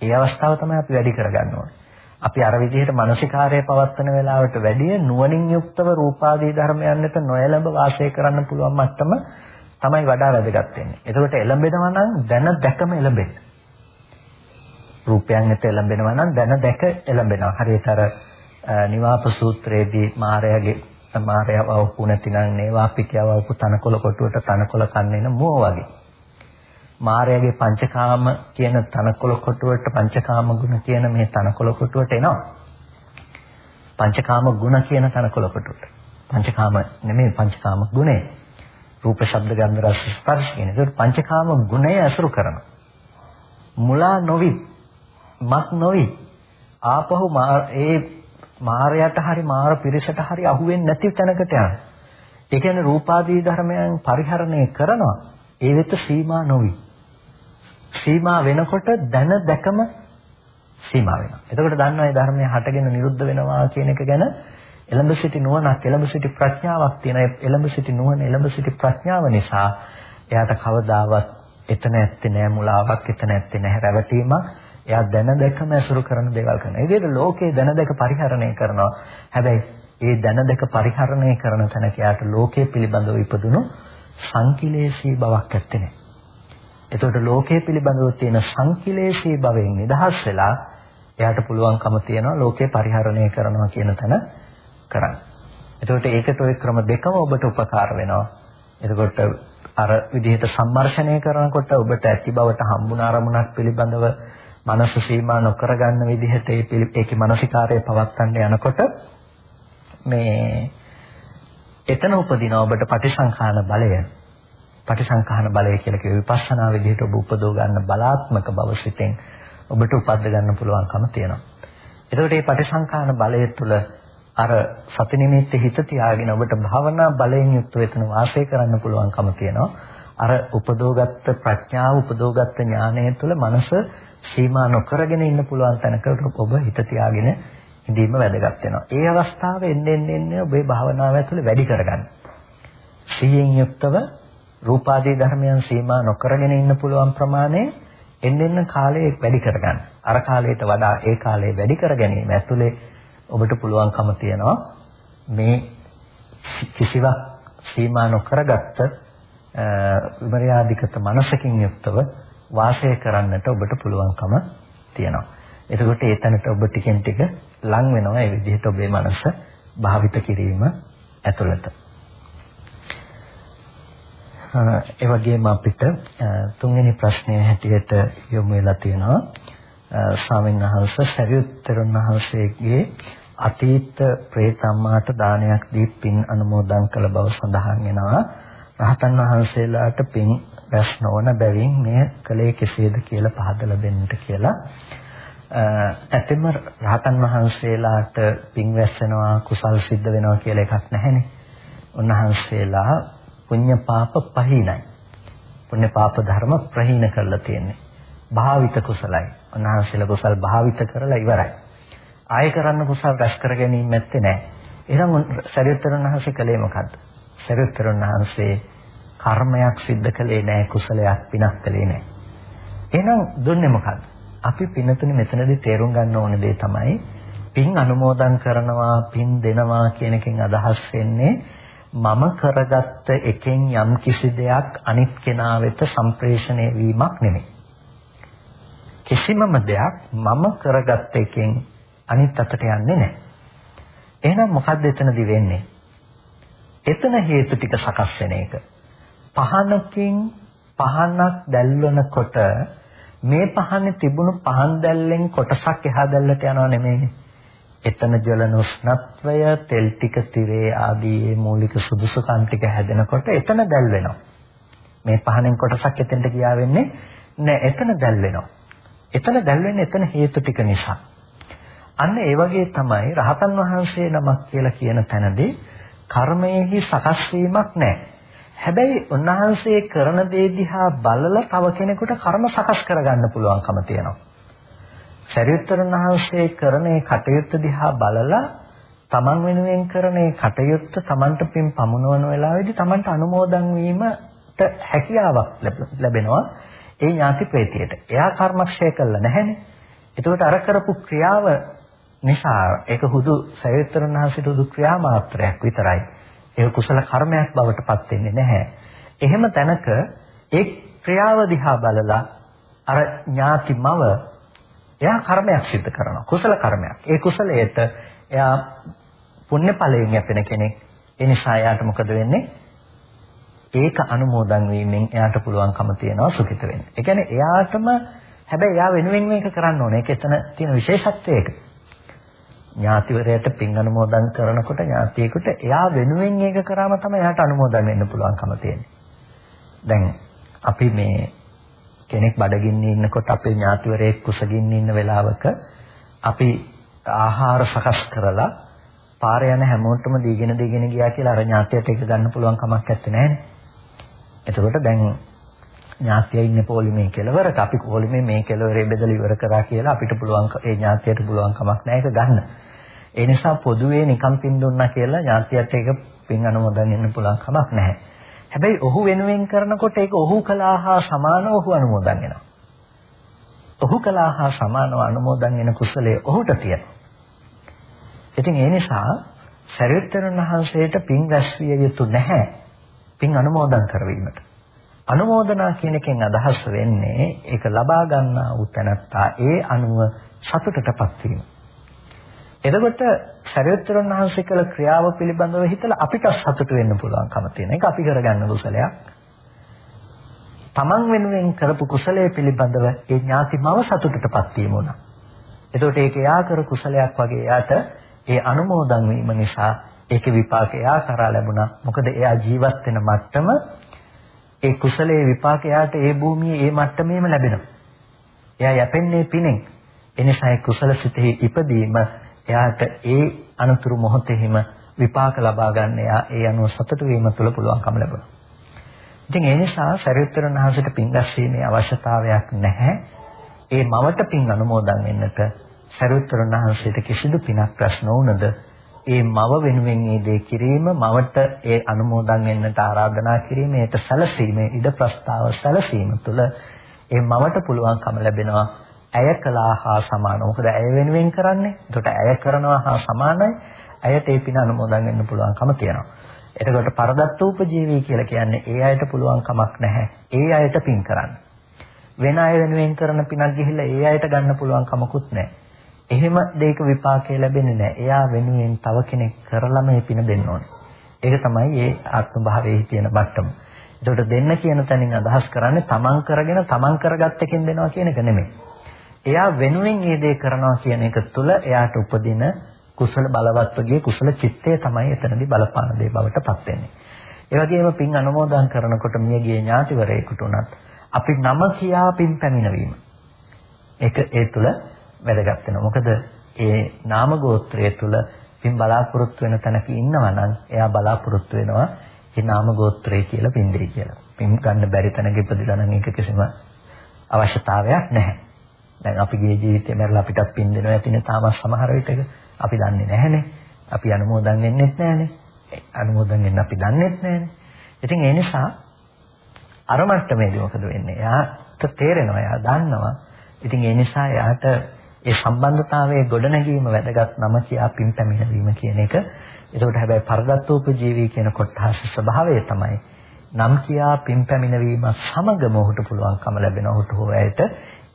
S1: ඒ අවස්ථාව තමයි අපි වැඩි කරගන්න ඕනේ. අපි අර විදිහට මානසිකාරය පවත්වන වෙලාවට වැඩිය නුවණින් යුක්තව රූපාදී ධර්මයන් වෙත නොයලඹ වාසය කරන්න පුළුවන් මට්ටම තමයි වඩා වැදගත් වෙන්නේ. එතකොට එළඹෙනවා නම් දැන දැකම එළඹෙන්න. රූපයන් වෙත එළඹෙනවා නම් දැන දැක එළඹෙනවා. හරියට අර නිවාප සූත්‍රයේදී මාරයාගේ මාරයව වපු නැතිනම් නේවාපිකයව වපු තනකොළ කොටුවට තනකොළ කන්නේන මුව වගේ. මාරයාගේ පංචකාම කියන තනකොළ කොටුවට පංචකාම ගුණ කියන මේ තනකොළ කොටුවට එනවා. පංචකාම ගුණ කියන තනකොළ කොටුවට. පංචකාම නෙමෙයි පංචකාම ගුණය. රූප ශබ්ද ගන්ධ රස ස්පර්ශ කියන. ඒකට පංචකාම ගුණය අසුරු කරනවා. මුලා නොවි මත් නොවි ආපහු ඒ මාරයට හරි මාර පිරිසට හරි අහුවෙන්නේ නැති තැනකට යන. ඒ කියන්නේ රූපාදී ධර්මයන් පරිහරණය කරනවා. ඒ වෙත සීමා නොවි. සීමා වෙනකොට දැන දැකම සීමා වෙනවා. එතකොට දන්නවා මේ ධර්මය හටගෙන නිරුද්ධ වෙනවා කියන එක ගැන එළඹ සිටි නුවණක් එළඹ සිටි ප්‍රඥාවක් තියෙන එළඹ සිටි නුවණ එළඹ සිටි ප්‍රඥාව නිසා එයාට කවදාවත් එතන ඇත්තේ නෑ මුලාවක් එතන ඇත්තේ නෑ රැවටීමක් එයා දැන දැකම ඇසුරු කරන දේවල් කරනවා. ඒ විදිහට ලෝකේ දැන දැක පරිහරණය කරනවා. හැබැයි ඒ දැන දැක පරිහරණය කරන තැනක එයාට ලෝකයේ පිළිබඳව ඉපදුණු සංකිලේශී බවක් ඇත්තේ නෑ. එතකොට ලෝකයේ පිළිබඳව තියෙන සංකිලේශී භවෙන් නිදහස් වෙලා එයාට පුළුවන්කම තියෙනවා ලෝකේ පරිහරණය කරනවා කියන තැන කරන්න. එතකොට ඒකට ওই ක්‍රම දෙකම ඔබට උපකාර වෙනවා. එතකොට අර විදිහට සම්මර්ෂණය කරනකොට ඔබට ඇති බවට හම්බුන අරමුණක් පිළිබඳව මනස සීමා නොකර ගන්න විදිහට ඒකේ මානසිකාරය පවත්වන්න යනකොට මේ එතන උපදින ඔබට පටිසංඛාන බලය පටිසංඛාන බලය කියලා කිය විපස්සනා විදිහට ඔබ උපදව ගන්න බලාත්මක බව සිතෙන් ඔබට උපද්ද ගන්න පුළුවන්කම තියෙනවා. එතකොට මේ පටිසංඛාන බලය තුළ අර සති නිමිත්ත හිත තියාගෙන ඔබට භාවනා බලයෙන් යුක්ත වෙතන වාසය කරන්න පුළුවන්කම තියෙනවා. අර උපදෝගත්ත ප්‍රඥාව උපදෝගත්ත ඥානය තුළ මනස සීමා නොකරගෙන ඉන්න පුළුවන් තැනකට ඔබ හිත තියාගෙන ඉඳීම වැදගත් වෙනවා. ඒ අවස්ථාවේ එන්නේ එන්නේ ඔබේ භාවනාව ඇතුලේ වැඩි කරගන්න. සිහියෙන් යුක්තව රූපාදී ධර්මයන් සීමා නොකරගෙන ඉන්න පුළුවන් ප්‍රමාණය එන්න එන්න කාලේ වැඩි කරගන්න. අර කාලයට වඩා ඒ කාලේ වැඩි කර ගැනීම ඇතුලේ ඔබට පුළුවන්කම තියෙනවා මේ කිසිවක් සීමා නොකරගත්ත විමර්යාදිකත මනසකින් යුක්තව වාසය කරන්නට ඔබට පුළුවන්කම තියෙනවා. එතකොට ඒ තැනට ඔබ ටිකෙන් ටික ලං වෙනවා ඒ විදිහට ඔබේ මනස භාවිත කිරීම ඇතුළත. ඒ වගේම අපිට තුන්වෙනි ප්‍රශ්නය හැටියට යොමු වෙලා තියෙනවා ස්වාමීන් වහන්සේ සරියුත්තරුන් වහන්සේගේ අතීත ප්‍රේතම්මාට දානයක් දී පින් අනුමෝදන් කළ බව සඳහන් වෙනවා. රහතන් වහන්සේලාට පින් රැස් නොවන බැවින් මෙය කලේ කෙසේද කියලා පහදලා දෙන්නට කියලා ඇතෙම රහතන් වහන්සේලාට පින් රැස් වෙනවා කුසල් සිද්ධ වෙනවා කියලා එකක් නැහැනේ. උන්වහන්සේලා පුඤ්ඤ පාප පහිනයි. පුණ්‍ය පාප ධර්ම ප්‍රහීන කරලා තියෙන්නේ. භාවිත කුසලයි. උන්වහන්සේලා කුසල් භාවිත කරලා ඉවරයි. ආය කරන්න කුසල් රැස් කර ගැනීම නැත්තේ නෑ. එහෙනම් සරියුත්තර වහන්සේ කලේ මොකද්ද? සරියුත්තර වහන්සේ කර්මයක් සිද්ධ කළේ නැහැ කුසලයක් පිනක් කළේ නැහැ. එහෙනම් දුන්නේ මොකද්ද? අපි පිනතුනේ මෙතනදී තේරුම් ගන්න ඕන දේ තමයි පින් අනුමෝදන් කරනවා පින් දෙනවා කියන එකෙන් අදහස් වෙන්නේ මම කරගත්ත එකෙන් යම් කිසි දෙයක් අනිත් කෙනා වෙත සම්ප්‍රේෂණය වීමක් නෙමෙයි. කිසිමම දෙයක් මම කරගත්ත එකෙන් අනිත් අතට යන්නේ නැහැ. එහෙනම් මොකද්ද එතනදි වෙන්නේ? එතන හේතු ටික සකස් වෙන එක. පහනකින් පහනක් දැල්වනකොට මේ පහනේ තිබුණු පහන් දැල්ලෙන් කොටසක් එහා දැල්ලට යනව නෙමෙයිනේ. එතන ජලන උෂ්ණත්වය, තෙල් ටික, tire ආදී මූලික සුදුසුකම් ටික හැදෙනකොට එතන දැල් වෙනවා. මේ පහනෙන් කොටසක් එතෙන්ට ගියා වෙන්නේ නෑ එතන දැල් වෙනවා. එතන දැල් වෙන්නේ එතන හේතු ටික නිසා. අන්න ඒ වගේ තමයි රහතන් වහන්සේ නමක් කියලා කියන තැනදී කර්මයේහි සකස් වීමක් නැහැ. හැබැයි උන්වහන්සේ කරන දේ දිහා බලලා තව කෙනෙකුට කර්ම සකස් කරගන්න පුළුවන්කම තියෙනවා. සරියුත්තර වහන්සේ කරන ඒ කටයුත්ත දිහා බලලා තමන් වෙනුවෙන් කරන ඒ කටයුත්ත තමන්ට පින් පමුණවන වෙලාවේදී තමන්ට අනුමෝදන් වීමට හැකියාවක් ලැබෙනවා ඒ ඥාති ප්‍රේතියට. එයා කර්මක්ෂය කළා නැහැනේ. එතකොට අර කරපු ක්‍රියාව නිසා ඒක හුදු සරියුත්තර වහන්සේට හුදු ක්‍රියා මාත්‍රයක් විතරයි. ඒක කුසල කර්මයක් බවට පත් වෙන්නේ නැහැ. එහෙම තැනක ඒ ක්‍රියාව දිහා බලලා අර ඥාතිමව එයා කර්මයක් සිදු කරනවා. කුසල කර්මයක්. ඒ කුසලයට එයා පුණ්‍ය ඵලයෙන් යැපෙන කෙනෙක්. ඒ නිසා එයාට මොකද වෙන්නේ? ඒක අනුමෝදන් වීමෙන් එයාට පුළුවන්කම තියෙනවා සුඛිත වෙන්න. ඒ කියන්නේ එයාටම හැබැයි එයා වෙනුවෙන් මේක කරන්න ඕනේ. ඒක එතන තියෙන විශේෂත්වය ඒක. ඥාතිවරයට පින් අනුමෝදන් කරනකොට ඥාතියෙකුට එයා වෙනුවෙන් ඒක කරාම තමයි එයාට අනුමෝදන් වෙන්න පුළුවන්කම තියෙන්නේ. දැන් අපි මේ කෙනෙක් බඩගින්නේ ඉන්නකොට අපේ ඥාතිවරයෙක් කුසගින්නේ ඉන්න වෙලාවක අපි ආහාර සකස් කරලා පාර යන හැමෝටම දීගෙන දීගෙන ගියා කියලා අර ඥාතියට ඒක ගන්න පුළුවන් කමක් නැත්තේ නෑනේ. එතකොට දැන් ඥාතිය ඉන්නේ පොලිමේ කෙලවරක අපි පොලිමේ මේ කෙලවරේ බෙදලා ඉවර කරා කියලා අපිට පුළුවන් ඒ ඥාතියට පුළුවන් කමක් නෑ ඒක ගන්න. ඒ නිසා පොදුවේ නිකම් පින් දුන්නා කියලා ඥාතියට ඒක පින් අනුමೋದන් වෙන්න පුළුවන් කමක් නැහැ. හැබැයි ඔහු වෙනුවෙන් කරනකොට ඒක ඔහු කළා හා සමානව ඔහු අනුමෝදන් වෙනවා. ඔහු කළා හා සමානව අනුමෝදන් වෙන කුසලයේ ඔහුට තියෙනවා. ඉතින් ඒ නිසා සරියුත්තරන් වහන්සේට පින් රැස්විය යුතු නැහැ. පින් අනුමෝදන් කරවීමට. අනුමෝදනා කියන එකෙන් අදහස් වෙන්නේ ඒක ලබා ගන්නා වූ තැනත්තා ඒ අනුව සතුටටපත් වීම. එතකොට සරියුත්තරන් වහන්සේ කළ ක්‍රියාව පිළිබඳව හිතලා අපිට සතුට වෙන්න පුළුවන්කම තියෙන එක අපි කරගන්න කුසලයක්. තමන් වෙනුවෙන් කරපු කුසලයේ පිළිබඳව ඒ ඥාතිමව සතුටටපත් වීම උනා. එතකොට ඒක එයා කර කුසලයක් වගේ එයාට ඒ අනුමෝදන් වීම නිසා ඒකේ විපාකය එයා කරා ලැබුණා. මොකද එයා ජීවත් වෙන මට්ටම ඒ කුසලයේ විපාකයට ඒ භූමියේ ඒ මට්ටමේම ලැබෙනවා. එයා යැපෙන්නේ පිනෙන්. එනිසා ඒ කුසල සිතෙහි ඉපදීම එයාට ඒ අනුතුරු මොහොතේහිම විපාක ලබා ගන්න එයා ඒ අනුව සතුටු වීම තුළ පුළුවන්කම ලැබෙනවා. ඉතින් ඒ නිසා සරියුත්තර නහසට පින් දැස්වීමේ අවශ්‍යතාවයක් නැහැ. ඒ මවට පින් අනුමෝදන් වෙන්නට සරියුත්තර නහසට කිසිදු පිනක් ප්‍රශ්න වුණද ඒ මව වෙනුවෙන් මේ දේ කිරීම මවට ඒ අනුමෝදන් වෙන්නට ආරාධනා කිරීම ඒට සැලසීම ඉඩ ප්‍රස්තාව සැලසීම තුළ ඒ මවට පුළුවන්කම ලැබෙනවා ඇය කළා හා සමාන. මොකද ඇය වෙනුවෙන් කරන්නේ. එතකොට ඇය කරනවා හා සමානයි. ඇයට ඒ පින අනුමෝදන් වෙන්න පුළුවන්කම තියෙනවා. එතකොට පරදත්ත උපජීවී කියලා කියන්නේ ඒ අයට පුළුවන් කමක් නැහැ. ඒ අයට පින් කරන්න. වෙන අය වෙනුවෙන් කරන පිනක් ගිහිල්ලා ඒ අයට ගන්න පුළුවන් කමකුත් නැහැ. එහෙම දෙයක විපාකය ලැබෙන්නේ නැහැ. එයා වෙනුවෙන් තව කෙනෙක් කරලා මේ පින දෙන්න ඕනේ. ඒක තමයි මේ ආත්ම භාවයේ තියෙන බට්ටම. ඒකට දෙන්න කියන තැනින් අදහස් කරන්නේ තමන් කරගෙන තමන් කරගත්ත එකෙන් දෙනවා කියන එක නෙමෙයි. එයා වෙනුවෙන් මේ දේ කරනවා කියන එක තුළ එයාට උපදින කුසල බලවත්වගේ කුසල චිත්තය තමයි එතනදී බලපාන දේ බවට පත් වෙන්නේ. ඒ වගේම පින් අනුමෝදන් කරනකොට මියගිය ඥාතිවරයෙකුට උනත් අපි නම කියා පින් පැමිණවීම. ඒක ඒ තුළ වැදගත් වෙනවා. මොකද ඒ නාම ගෝත්‍රය තුළ පින් බලාපොරොත්තු වෙන තැනක ඉන්නවා නම් එයා බලාපොරොත්තු වෙනවා ඒ නාම ගෝත්‍රය කියලා පින් දෙයි කියලා. පින් ගන්න බැරි තැනක ඉපදිලා නම් ඒක කිසිම අවශ්‍යතාවයක් නැහැ. දැන් අපිගේ ජීවිතේ මැරලා අපිටත් පින් දෙනවා ඇතිනේ තාම සමහර විටක අපි දන්නේ නැහනේ. අපි අනුමෝදන් වෙන්නෙත් නැහනේ. අනුමෝදන් වෙන්න අපි දන්නෙත් නැහනේ. ඉතින් ඒ නිසා අර මට්ටමේදී මොකද වෙන්නේ? එයාට තේරෙනවා, එයා දන්නවා. ඉතින් ඒ නිසා එයාට ඒ සම්බන්ධතාවයේ ගොඩනැගීම වැදගත් නම කියා පින් පැමිණවීම කියන එක. ඒකට හැබැයි පරදත්තෝපජීවී කියන කොටහස ස්වභාවය තමයි නම් කියා පින් පැමිණවීම සමගම ඔහුට පුළුවන්කම ලැබෙන ඔහුට හෝ ඇයට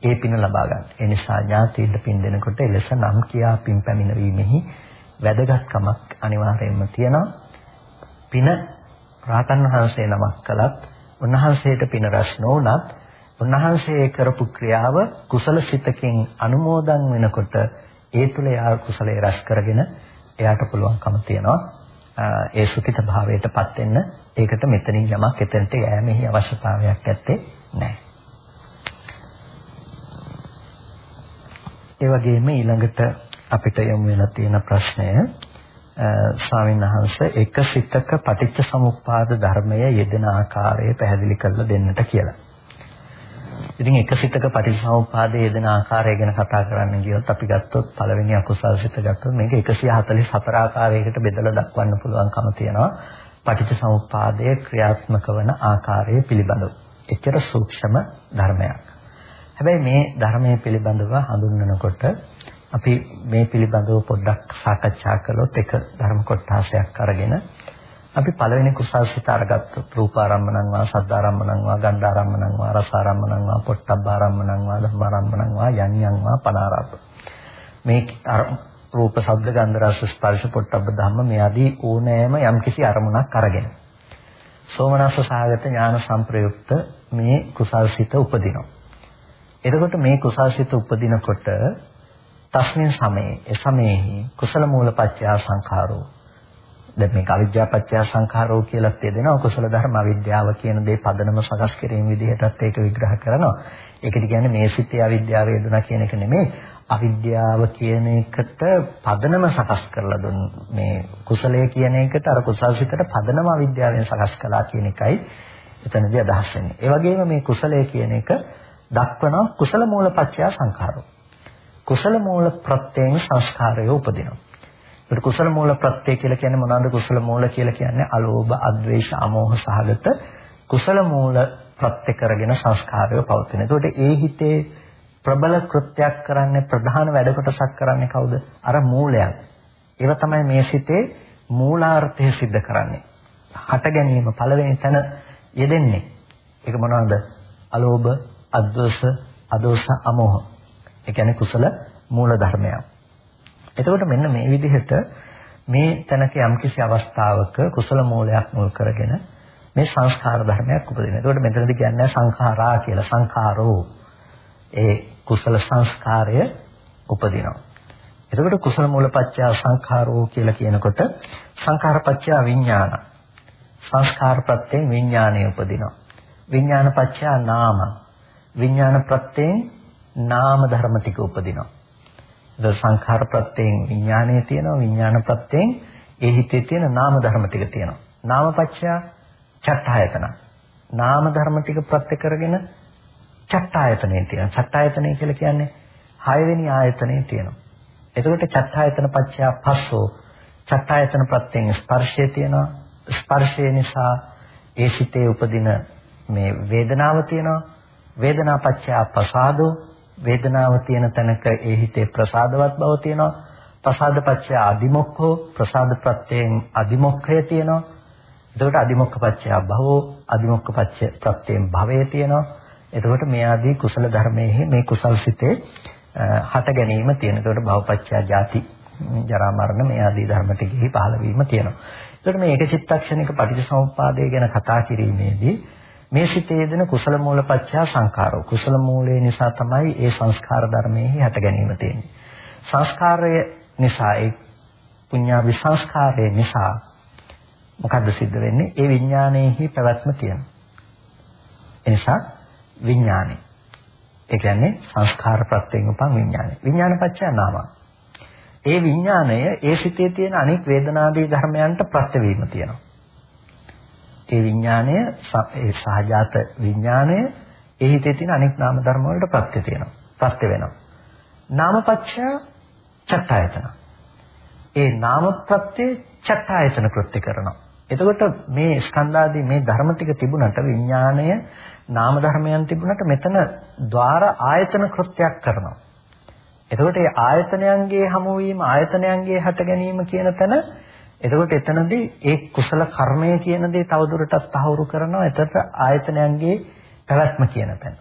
S1: ඒ පින ලබා ගන්න. ඒ නිසා ඥාතීන්ට පින් දෙනකොට එලෙස නම් කියා පින් පැමිණීමෙහි වැදගත්කමක් අනිවාර්යයෙන්ම තියෙනවා. පින රාතන් වහන්සේ නමක් කළත් උන්වහන්සේට පින රැස් නොවුනත් උන්වහන්සේ කරපු ක්‍රියාව කුසල සිතකින් අනුමෝදන් වෙනකොට ඒ තුල යා කුසලයේ රැස් කරගෙන එයාට පුළුවන්කම තියෙනවා ඒ සුඛිත භාවයටපත් වෙන්න ඒකට මෙතනින් යමක් එතනට යෑමෙහි අවශ්‍යතාවයක් නැත්තේ නැහැ. ඒ වගේම ඊළඟට අපිට යොමු වෙලා තියෙන ප්‍රශ්නය ස්වාමීන් වහන්සේ එක සිතක පටිච්ච සමුප්පාද ධර්මය යෙදෙන ආකාරය පැහැදිලි කරලා දෙන්නට කියලා. ඉතින් එක සිතක පටිච්චසමුප්පාදයේ යෙදෙන ආකාරය ගැන කතා කරන්න ගියොත් අපි ගත්තොත් පළවෙනි අකුසල් සිත ගත්තොත් මේක 144 ආකාරයකට බෙදලා දක්වන්න පුළුවන්කම තියෙනවා. පටිච්චසමුප්පාදයේ ක්‍රියාත්මක වන ආකාරය පිළිබඳව. එච්චර සූක්ෂම ධර්මයක්. හැබැයි මේ ධර්මයේ පිළිබඳව හඳුන්වනකොට අපි මේ පිළිබඳව පොඩ්ඩක් සාකච්ඡා කළොත් එක ධර්ම කොටසක් අරගෙන අපි පළවෙනි කුසල්සිත අරගත්තොත් රූපාරම්මණං වා සද්ධාරම්මණං වා ගන්ධාරම්මණං වා රසාරම්මණං වා පොට්ටබ්බාරම්මණං වා ධම්මාරම්මණං වා යඤ්ඤං වා පනාරබ්බ මේ රූප ශබ්ද ගන්ධ රස ස්පර්ශ පොට්ටබ්බ ධම්ම මේ ආදී ඕනෑම යම්කිසි අරමුණක් අරගෙන සෝමනස්ස සාගත ඥාන සංප්‍රයුක්ත මේ කුසල්සිත උපදිනවා. එතකොට මේ කුසල්සිත උපදිනකොට තස්මින් සමයේ ඒ සමයේහි කුසල මූලපත්‍ය සංඛාරෝ දැන් මේක අවිද්‍යාපච්චය සංඛාරෝ කියලා තේදෙනවා කුසල ධර්ම අවිද්‍යාව කියන දේ පදනම සකස් කිරීම විදිහටත් ඒක විග්‍රහ කරනවා. ඒකද කියන්නේ මේ සිතේ අවිද්‍යාව වේදුනා කියන එක නෙමෙයි. අවිද්‍යාව කියන එකට පදනම සකස් කරලා දුන්න මේ කුසලය කියන එකට අර කුසල් සිතට පදනම අවිද්‍යාවෙන් සකස් කළා කියන එකයි එතනදී අදහස් වෙන්නේ. ඒ වගේම මේ කුසලය කියන එක දක්වනවා කුසල මූලපත්‍ය සංඛාරෝ. කුසල මූල ප්‍රත්‍යයෙන් සංස්කාරය උපදිනවා. ඒක කුසල මූල ප්‍රත්‍ය කියලා කියන්නේ මොනවාද කුසල මූල කියලා කියන්නේ අලෝභ, අද්වේෂ, අමෝහ සහගත කුසල මූල ප්‍රත්‍ය කරගෙන සංස්කාරය පවතින. ඒකට ඒ හිතේ ප්‍රබල කෘත්‍යයක් කරන්නේ ප්‍රධාන වැඩ කොටසක් කරන්නේ කවුද? අර මූලයන්. ඒව තමයි මේ සිතේ මූලාර්ථය सिद्ध කරන්නේ. හට ගැනීම පළවෙනි තැන යෙදෙන්නේ. ඒක මොනවාද? අලෝභ, අද්වේෂ, අදෝෂ, අමෝහ. ඒ කියන්නේ කුසල මූල ධර්මයන්. එතකොට මෙන්න මේ විදිහට මේ තැනක යම්කිසි අවස්ථාවක කුසල මූලයක් මුල් කරගෙන මේ සංස්කාර ධර්මයක් උපදිනවා. එතකොට මෙතනදී කියන්නේ සංඛාරා කියලා සංඛාරෝ ඒ කුසල සංස්කාරය උපදිනවා. එතකොට කුසල මූලපච්චය සංඛාරෝ කියලා කියනකොට සංඛාරපච්චය විඥාන. සංස්කාර ප්‍රත්‍යයෙන් විඥානය උපදිනවා. විඥානපච්චය නාම. විඥාන ප්‍රත්‍යයෙන් නාම ධර්ම ටික උපදිනවා. ද සංඛාර ප්‍රත්‍යයෙන් විඥානය තියෙනවා විඥාන ප්‍රත්‍යයෙන් ඒ හිතේ තියෙන නාම ධර්ම ටික තියෙනවා. නාමපච්චය චට්ඨායතන. නාම ධර්ම ටික ප්‍රත්‍ය කරගෙන චට්ඨායතනෙ තියෙනවා. චට්ඨායතනෙ කියලා කියන්නේ හයවෙනි ආයතනෙ තියෙනවා. එතකොට චට්ඨායතන පච්චය පස්සෝ චට්ඨායතන ප්‍රත්‍යයෙන් ස්පර්ශය තියෙනවා. ස්පර්ශය නිසා ඒ සිතේ උපදින මේ වේදනාව තියෙනවා. වේදනා පච්චය ප්‍රසාදෝ වේදනාව තියෙන තැනක ඒ හිතේ ප්‍රසාදවත් බව තියෙනවා. ප්‍රසාද පච්චය අදිමොක්ඛෝ ප්‍රසාද ප්‍රත්‍යයෙන් අදිමොක්ඛය තියෙනවා. එතකොට අදිමොක්ඛ පච්චය භවෝ අදිමොක්ඛ පච්චය ප්‍රත්‍යයෙන් භවය තියෙනවා. එතකොට මේ ආදී කුසල ධර්මයේ මේ කුසල් සිතේ හට ගැනීම තියෙන. එතකොට භවපච්චය ජාති ජරා මරණ මේ ආදී ධර්ම ටිකෙහි පහළ වීම තියෙනවා. එතකොට මේ එක චිත්තක්ෂණයක පටිච්චසමුප්පාදය ගැන කතා කිරීමේදී මේ සිතේ යෙදෙන කුසල මූලපච්චය සංඛාරෝ. කුසල මූලය නිසා තමයි ඒ සංස්කාර ධර්මයේ හට ගැනීම තියෙන්නේ. සංස්කාරය නිසා ඒ පුඤ්ඤාවි සංස්කාරය නිසා මොකද්ද සිද්ධ වෙන්නේ? ඒ විඥානයේහි පැවැත්ම තියෙනවා. එනිසා විඥානය. ඒ කියන්නේ සංස්කාර ප්‍රත්‍යයෙන් උපන් විඥානය. විඥානපච්චය නාම. ඒ විඥානය ඒ සිතේ තියෙන අනෙක් වේදනාදී ධර්මයන්ට ප්‍රත්‍ය වීම තියෙනවා. ඒ විඥානය ඒ සහජාත විඥානය ඒ හිතේ තියෙන අනෙක් නාම ධර්ම වලට ප්‍රත්‍ය තියෙනවා. ප්‍රත්‍ය වෙනවා. නාමපච්චය චට්ඨායතන. ඒ නාම ප්‍රත්‍ය චට්ඨායතන කෘත්‍ය කරනවා. එතකොට මේ ස්කන්ධාදී මේ ධර්ම ටික තිබුණට විඥාණය නාම ධර්මයන් තිබුණට මෙතන ద్వාර ආයතන කෘත්‍යයක් කරනවා. එතකොට මේ ආයතනයන්ගේ හමුවීම ආයතනයන්ගේ හට ගැනීම කියන තැන එතකොට එතනදී ඒ කුසල කර්මය කියන දේ තවදුරටත් තහවුරු කරනවා. එතකොට ආයතනයන්ගේ පැවැත්ම කියන තැන.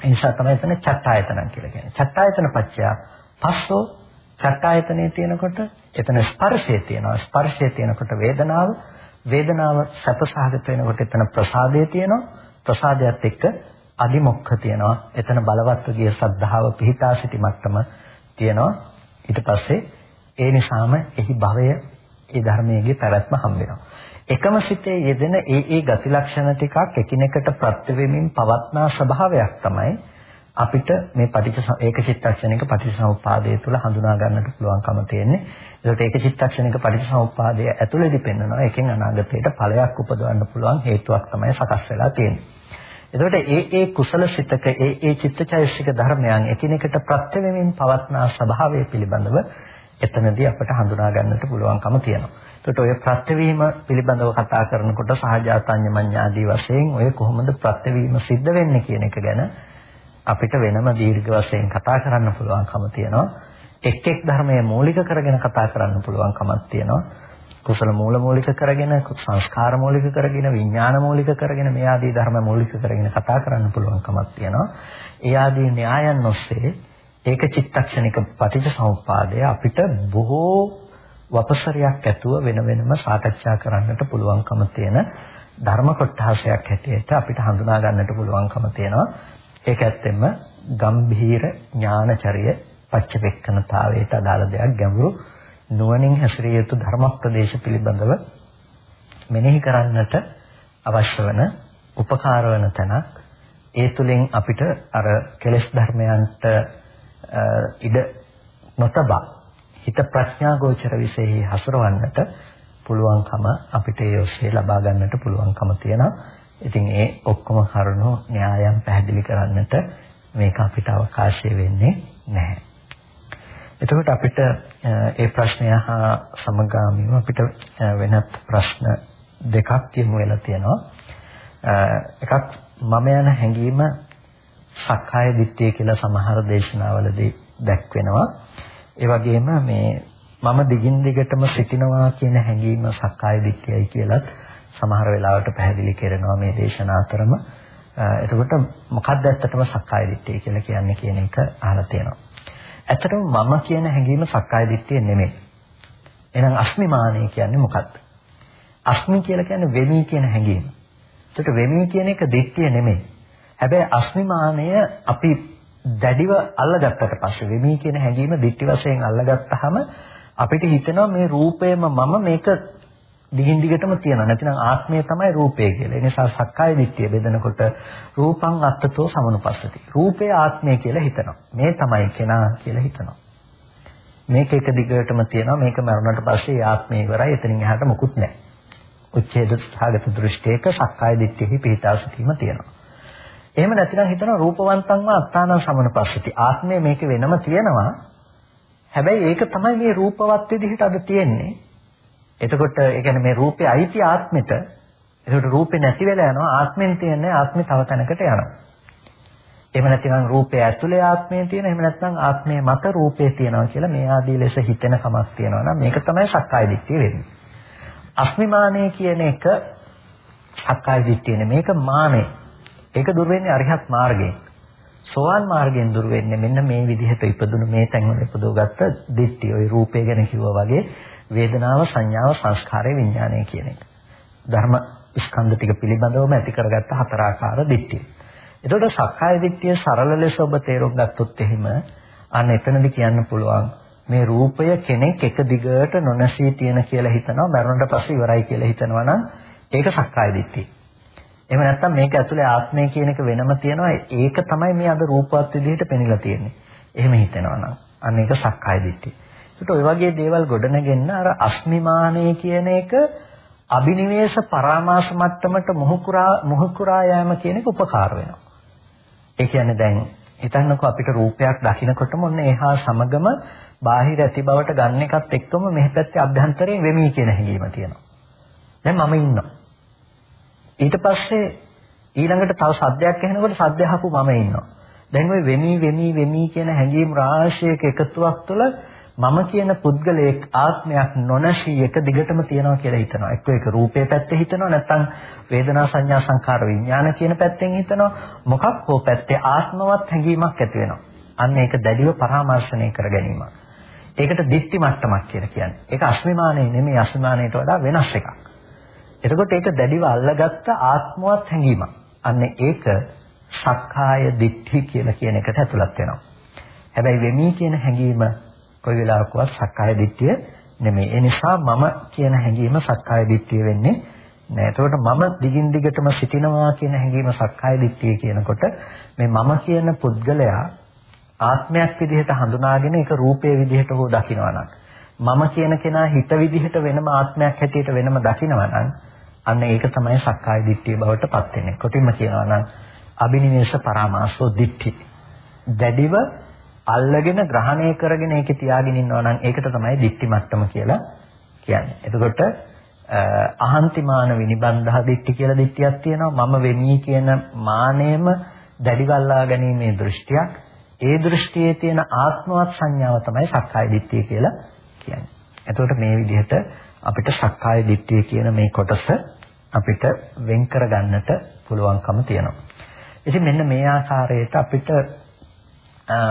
S1: ඒ නිසා තමයි එතන චට්ඨායතන කියලා කියන්නේ. චට්ඨායතන පත්‍ය පස්සෝ චට්ඨායතනයේ තියෙනකොට එතන ස්පර්ශය තියෙනවා. ස්පර්ශය තියෙනකොට වේදනාව වේදනාව සැපසහගත වෙනකොට එතන ප්‍රසාදය තියෙනවා. ප්‍රසාදයට එක්ක අදිමොක්ඛ තියෙනවා. එතන බලවත් ගිය සද්ධාව පිහිටා සිටි මට්ටම තියෙනවා. ඊට පස්සේ ඒ නිසාම එහි භවය ඒ ධර්මයේගේ පැවැත්ම හම්බ වෙනවා. එකම සිතේ යෙදෙන ඒ ඒ ගති ලක්ෂණ ටිකක් එකිනෙකට ප්‍රත්‍ය වෙමින් පවත්නා ස්වභාවයක් තමයි අපිට මේ පටිච්ච ඒක චිත්තක්ෂණයක පටිච්චසමුප්පාදය තුළ හඳුනා ගන්නට පුළුවන්කම තියෙන්නේ. ඒකට ඒක චිත්තක්ෂණයක පටිච්චසමුප්පාදය ඇතුළේදී පෙන්වනවා. ඒකෙන් අනාගතයට ඵලයක් උපදවන්න පුළුවන් හේතුවක් තමයි සකස් වෙලා තියෙන්නේ. එතකොට ඒ ඒ කුසල සිතක ඒ ඒ චිත්තචෛසික ධර්මයන් එකිනෙකට ප්‍රත්‍ය වෙමින් පවත්නා ස්වභාවය පිළිබඳව එතනදී අපට හඳුනා ගන්නට පුළුවන්කම තියෙනවා. එතකොට ඔය ප්‍රත්‍යවීම පිළිබඳව කතා කරනකොට සහජාතඤ්ඤ මඤ්ඤාදී වශයෙන් ඔය කොහොමද ප්‍රත්‍යවීම සිද්ධ වෙන්නේ කියන එක ගැන අපිට වෙනම දීර්ඝ වශයෙන් කතා කරන්න පුළුවන්කම තියෙනවා. එක් එක් ධර්මයේ මූලික කරගෙන කතා කරන්න පුළුවන්කමක් තියෙනවා. කුසල මූල මූලික කරගෙන සංස්කාර මූලික කරගෙන විඥාන මූලික කරගෙන මේ ආදී ධර්ම මූලික කරගෙන කතා කරන්න පුළුවන්කමක් තියෙනවා. ඒ ආදී න්‍යායන් ඔස්සේ ඒක චිත්තක්ෂණික පටිච්චසමුප්පාදය අපිට බොහෝ වපසරයක් ඇතුව වෙන වෙනම සාකච්ඡා කරන්නට පුළුවන්කම තියෙන ධර්ම කොටහසයක් හැටියට අපිට හඳුනා ගන්නට පුළුවන්කම තියෙනවා. ඒක ඇත්තෙන්ම ගම්භීර ඥානචර්ය පච්චවෙක්කනතාවයට අදාළ දෙයක් ගැඹුරු නුවණින් හැසිරිය යුතු ධර්මප්‍රදේශ පිළිබඳව මෙනෙහි කරන්නට අවශ්‍ය වන උපකාර වන තැනක් ඒ තුලින් අපිට අර කෙලෙස් ධර්මයන්ට ඉඩ නොතබා හිත ප්‍රඥා ගෝචර විශේෂයි හසුරවන්නට පුළුවන්කම අපිට ඒ ඔස්සේ ලබා ගන්නට පුළුවන්කම තියෙනවා. ඉතින් ඒ ඔක්කොම කරුණු න්‍යායම් පැහැදිලි කරන්නට මේක අපිට අවකාශය වෙන්නේ නැහැ. එතකොට අපිට ඒ ප්‍රශ්නය හා සමගාමීව අපිට වෙනත් ප්‍රශ්න දෙකක් යමු වෙලා තියෙනවා. එකක් මම යන හැඟීම සක්කාය දිට්ඨිය කියලා සමහර දේශනාවලදී දැක්වෙනවා. ඒ වගේම මේ මම දිගින් දිගටම සිටිනවා කියන හැඟීම සක්කාය දිට්ඨියයි කියලත් සමහර වෙලාවට පැහැදිලි කරනවා මේ දේශනා අතරම. එතකොට මොකක්ද ඇත්තටම සක්කාය දිට්ඨිය කියලා කියන්නේ කියන එක අහලා තියෙනවා. ඇත්තටම මම කියන හැඟීම සක්කාය දිට්ඨිය නෙමෙයි. එහෙනම් අස්මිමානය කියන්නේ මොකක්ද? අස්මි කියලා කියන්නේ වෙමි කියන හැඟීම. ඒකට වෙමි කියන එක දිට්ඨිය නෙමෙයි. හැබැයි අස්මිමානය අපි දැඩිව අල්ලගත්තට පස්සේ වෙමි කියන හැඟීම දිට්ඨි වශයෙන් අල්ලගත්තාම අපිට හිතෙනවා මේ රූපයම මම මේක දිගින් දිගටම තියෙනවා. නැතිනම් ආත්මය තමයි රූපය කියලා. ඒ නිසා සක්කාය දිට්ඨිය බෙදනකොට රූපං අත්තතෝ සමනුපස්සති. රූපය ආත්මය කියලා හිතනවා. මේ තමයි කෙනා කියලා හිතනවා. මේක එක දිගටම තියෙනවා. මේක මරුණට පස්සේ ආත්මය ඉවරයි. එතනින් එහාට මොකුත් නැහැ. උච්ඡේද සාගත දෘෂ්ටියක සක්කාය දිට්ඨියෙහි පිහිටා සිටීම තියෙනවා. එහෙම නැතිනම් හිතනවා රූපවන්තංව අත්තාන සමනපස්සති. ආත්මය මේක වෙනම තියෙනවා. හැබැයි ඒක තමයි මේ රූපවත් විදිහට අද තියෙන්නේ. එතකොට ඒ කියන්නේ මේ රූපේ අයිති ආත්මෙට එතකොට රූපේ නැති වෙලා යනවා ආත්මෙන් තියන්නේ ආත්මේ තව තැනකට යනවා. එහෙම නැතිනම් රූපය ඇතුලේ ආත්මය තියෙන එහෙම නැත්නම් ආත්මය මත රූපය තියෙනවා කියලා මේ ආදී ලෙස හිතෙන කමක් තියෙනවා නම් මේක තමයි සක්කාය දිට්ඨිය වෙන්නේ. අස්මිමානය කියන එක සක්කාය දිට්ඨිය නෙමෙයි මේක මානෙ. ඒක දුර වෙන්නේ අරිහත් මාර්ගයෙන්. සෝවාන් මාර්ගයෙන් දුර වෙන්නේ මෙන්න මේ විදිහට ඉපදුණු මේ තැන්වල ඉපදවගත්ත දිට්ඨිය. ওই රූපය ගැන කිව්වා වගේ වේදනාව, සංඥාව, සංස්කාරය, විඥානය කියන එක. ධර්ම ස්කන්ධ ටික පිළිබඳවම ඇති කරගත්ත හතරාකාර දිට්ඨිය. එතකොට සක්කාය දිට්ඨිය සරල ලෙස ඔබ තේරුම් ගත්තොත් එහෙම අන්න එතනදි කියන්න පුළුවන් මේ රූපය කෙනෙක් එක දිගට නොනැසී තියෙන කියලා හිතනවා මරණයට පස්සේ ඉවරයි කියලා හිතනවා නම් ඒක සක්කාය දිට්ඨිය. එහෙම නැත්නම් මේක ඇතුලේ ආත්මය කියන එක වෙනම තියෙනවා ඒක තමයි මේ අද රූපවත් විදිහට පෙනිලා තියෙන්නේ. එහෙම හිතනවා නම් අන්න ඒක සක්කාය දිට්ඨිය. ඒකට ඔය වගේ දේවල් ගොඩනගෙන්න අර අස්මිමානය කියන එක අබිනිවේෂ පරාමාස මට්ටමට මොහුකුරා මොහුකුරා යෑම කියන එක උපකාර වෙනවා. ඒ කියන්නේ දැන් හිතන්නකෝ අපිට රූපයක් දකිනකොටම ඔන්න එහා සමගම බාහිර ඇති බවට ගන්න එකත් එක්කම මෙහි පැත්තේ අභ්‍යන්තරයෙන් වෙමි කියන හැඟීම තියෙනවා. දැන් මම ඉන්නවා. ඊට පස්සේ ඊළඟට තව සද්දයක් ඇහෙනකොට සද්ද අහපු මම ඉන්නවා. දැන් ওই වෙමි වෙමි වෙමි කියන හැඟීම් රාශියක එකතුවක් තුළ මම කියන පුද්ගලයෙක් ආත්මයක් නොනැසී එක දිගටම තියනවා කියලා හිතනවා. එක්ක ඒක රූපේ පැත්තේ හිතනවා නැත්නම් වේදනා සංඥා සංකාර විඥාන කියන පැත්තෙන් හිතනවා. මොකක් හෝ පැත්තේ ආත්මවත් හැඟීමක් ඇති වෙනවා. අන්න ඒක දැඩිව පරාමර්ශණය කර ගැනීමක්. ඒකට දික්ටි මට්ටමක් කියලා කියන්නේ. ඒක අස්මිමානය නෙමෙයි අස්මිමානයට වඩා වෙනස් එකක්. එතකොට ඒක දැඩිව අල්ලගත්ත ආත්මවත් හැඟීමක්. අන්න ඒක සක්කාය දිට්ඨි කියලා කියන එකට ඇතුළත් වෙනවා. හැබැයි වෙමි කියන හැඟීම කොයි වෙලාවකවත් සක්කාය දිට්ඨිය නෙමෙයි. ඒ නිසා මම කියන හැඟීම සක්කාය දිට්ඨිය වෙන්නේ නෑ. එතකොට මම දිගින් දිගටම සිටිනවා කියන හැඟීම සක්කාය දිට්ඨිය කියනකොට මේ මම කියන පුද්ගලයා ආත්මයක් විදිහට හඳුනාගෙන ඒක රූපයේ විදිහට හෝ දකිනවා නම් මම කියන කෙනා හිත විදිහට වෙනම ආත්මයක් හැටියට වෙනම දකිනවා නම් අන්න ඒක තමයි සක්කාය දිට්ඨිය බවට පත් වෙන්නේ. කොටින්ම කියනවා නම් අබිනිවේෂ පරාමාසෝ දිට්ඨි. දැඩිව අල්ලගෙන ග්‍රහණය කරගෙන ඒකේ තියාගෙන ඉන්නවා නම් ඒකට තමයි දිට්ඨි මට්ටම කියලා කියන්නේ. එතකොට අහන්තිමාන විනිබන්ධහ දිට්ඨි කියලා දිට්ඨියක් තියෙනවා. මම වෙමි කියන මානෙම දැඩිව අල්ලා ගැනීමේ දෘෂ්ටියක්. ඒ දෘෂ්ටියේ තියෙන ආත්මවත් සංඥාව තමයි සක්කාය දිට්ඨිය කියලා කියන්නේ. එතකොට මේ විදිහට අපිට සක්කාය දිට්ඨිය කියන මේ කොටස අපිට වෙන් කර ගන්නට පුළුවන්කම තියෙනවා. ඉතින් මෙන්න මේ ආකාරයට අපිට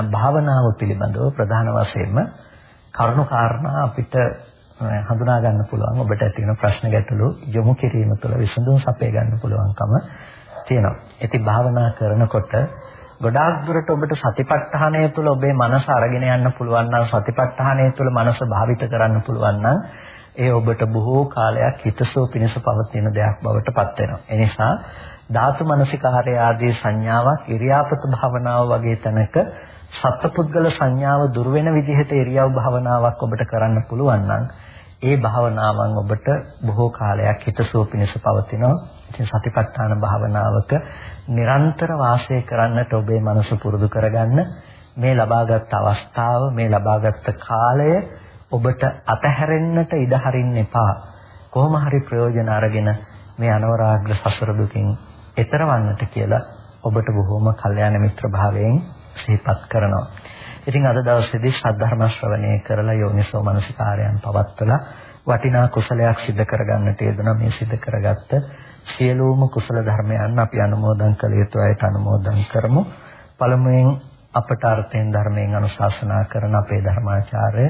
S1: භාවනාව පිළිබඳව ප්‍රධාන වශයෙන්ම කරුණු කාරණා අපිට හඳුනා ගන්න පුළුවන් ඔබට ඇති වෙන ප්‍රශ්න ගැටලු යොමු කිරීම තුළ විසඳුම් සපය ගන්න පුළුවන්කම තියෙනවා. ඉතින් භාවනා කරනකොට ගොඩාක් දුරට ඔබට සතිපට්ඨානය තුළ ඔබේ මනස අරගෙන යන්න පුළුවන් නම් සතිපට්ඨානය තුළ මනස භාවිත කරන්න පුළුවන් නම් ඒ ඔබට බොහෝ කාලයක් හිතසෝ පිණිස පවතින දෙයක් බවට පත් වෙනවා. ඒ නිසා ධාතු මනසිකාරය ආදී සංඥාවක් ඉරියාපත භාවනාව වගේ තැනක සත්පුද්ගල සංඥාව දුර වෙන විදිහට ඉරියව් භාවනාවක් ඔබට කරන්න පුළුවන් නම් ඒ භාවනාවන් ඔබට බොහෝ කාලයක් හිතසුව පිණිස පවතිනවා. ඉතින් සතිපට්ඨාන භාවනාවක නිරන්තර වාසය කරන්නට ඔබේ මනස පුරුදු කරගන්න මේ ලබාගත් අවස්ථාව මේ ලබාගත් කාලය ඔබට අතහැරෙන්නට ඉඩ හරින්න එපා. කොහොම හරි ප්‍රයෝජන අරගෙන මේ අනවරාග්‍ර සසර දුකින් එතරවන්නට කියලා ඔබට බොහෝම කල්යාණ මිත්‍ර භාවයෙන් සිහිපත් කරනවා. ඉතින් අද දවසේදී ශ්‍රද්ධර්ම ශ්‍රවණය කරලා යෝනිසෝ මනසිකාරයන් පවත්වලා වටිනා කුසලයක් සිදු කරගන්නට යෙදුණා මේ සිදු කරගත්ත සියලුම කුසල ධර්මයන් අපි අනුමෝදන් කළ යුතු අයට අනුමෝදන් කරමු. පළමුවෙන් අපට අර්ථයෙන් ධර්මයෙන් අනුශාසනා කරන අපේ ධර්මාචාර්ය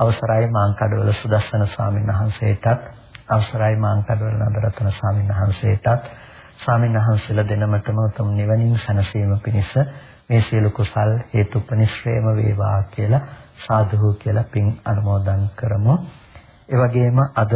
S1: අවසරයි මාංකඩවල සුදස්සන ස්වාමීන් වහන්සේටත් අවසරයි මාංකඩවල නන්දරත්න ස්වාමීන් වහන්සේටත් ස්වාමීන් වහන්සේලා දෙනමතම උතුම් නිවනින් සැනසීම පිණිස මේ සියලු කුසල් හේතුපනිශ්‍රේම වේවා කියලා සාදුහු කියලා පින් අනුමෝදන් කරමු. ඒ වගේම අද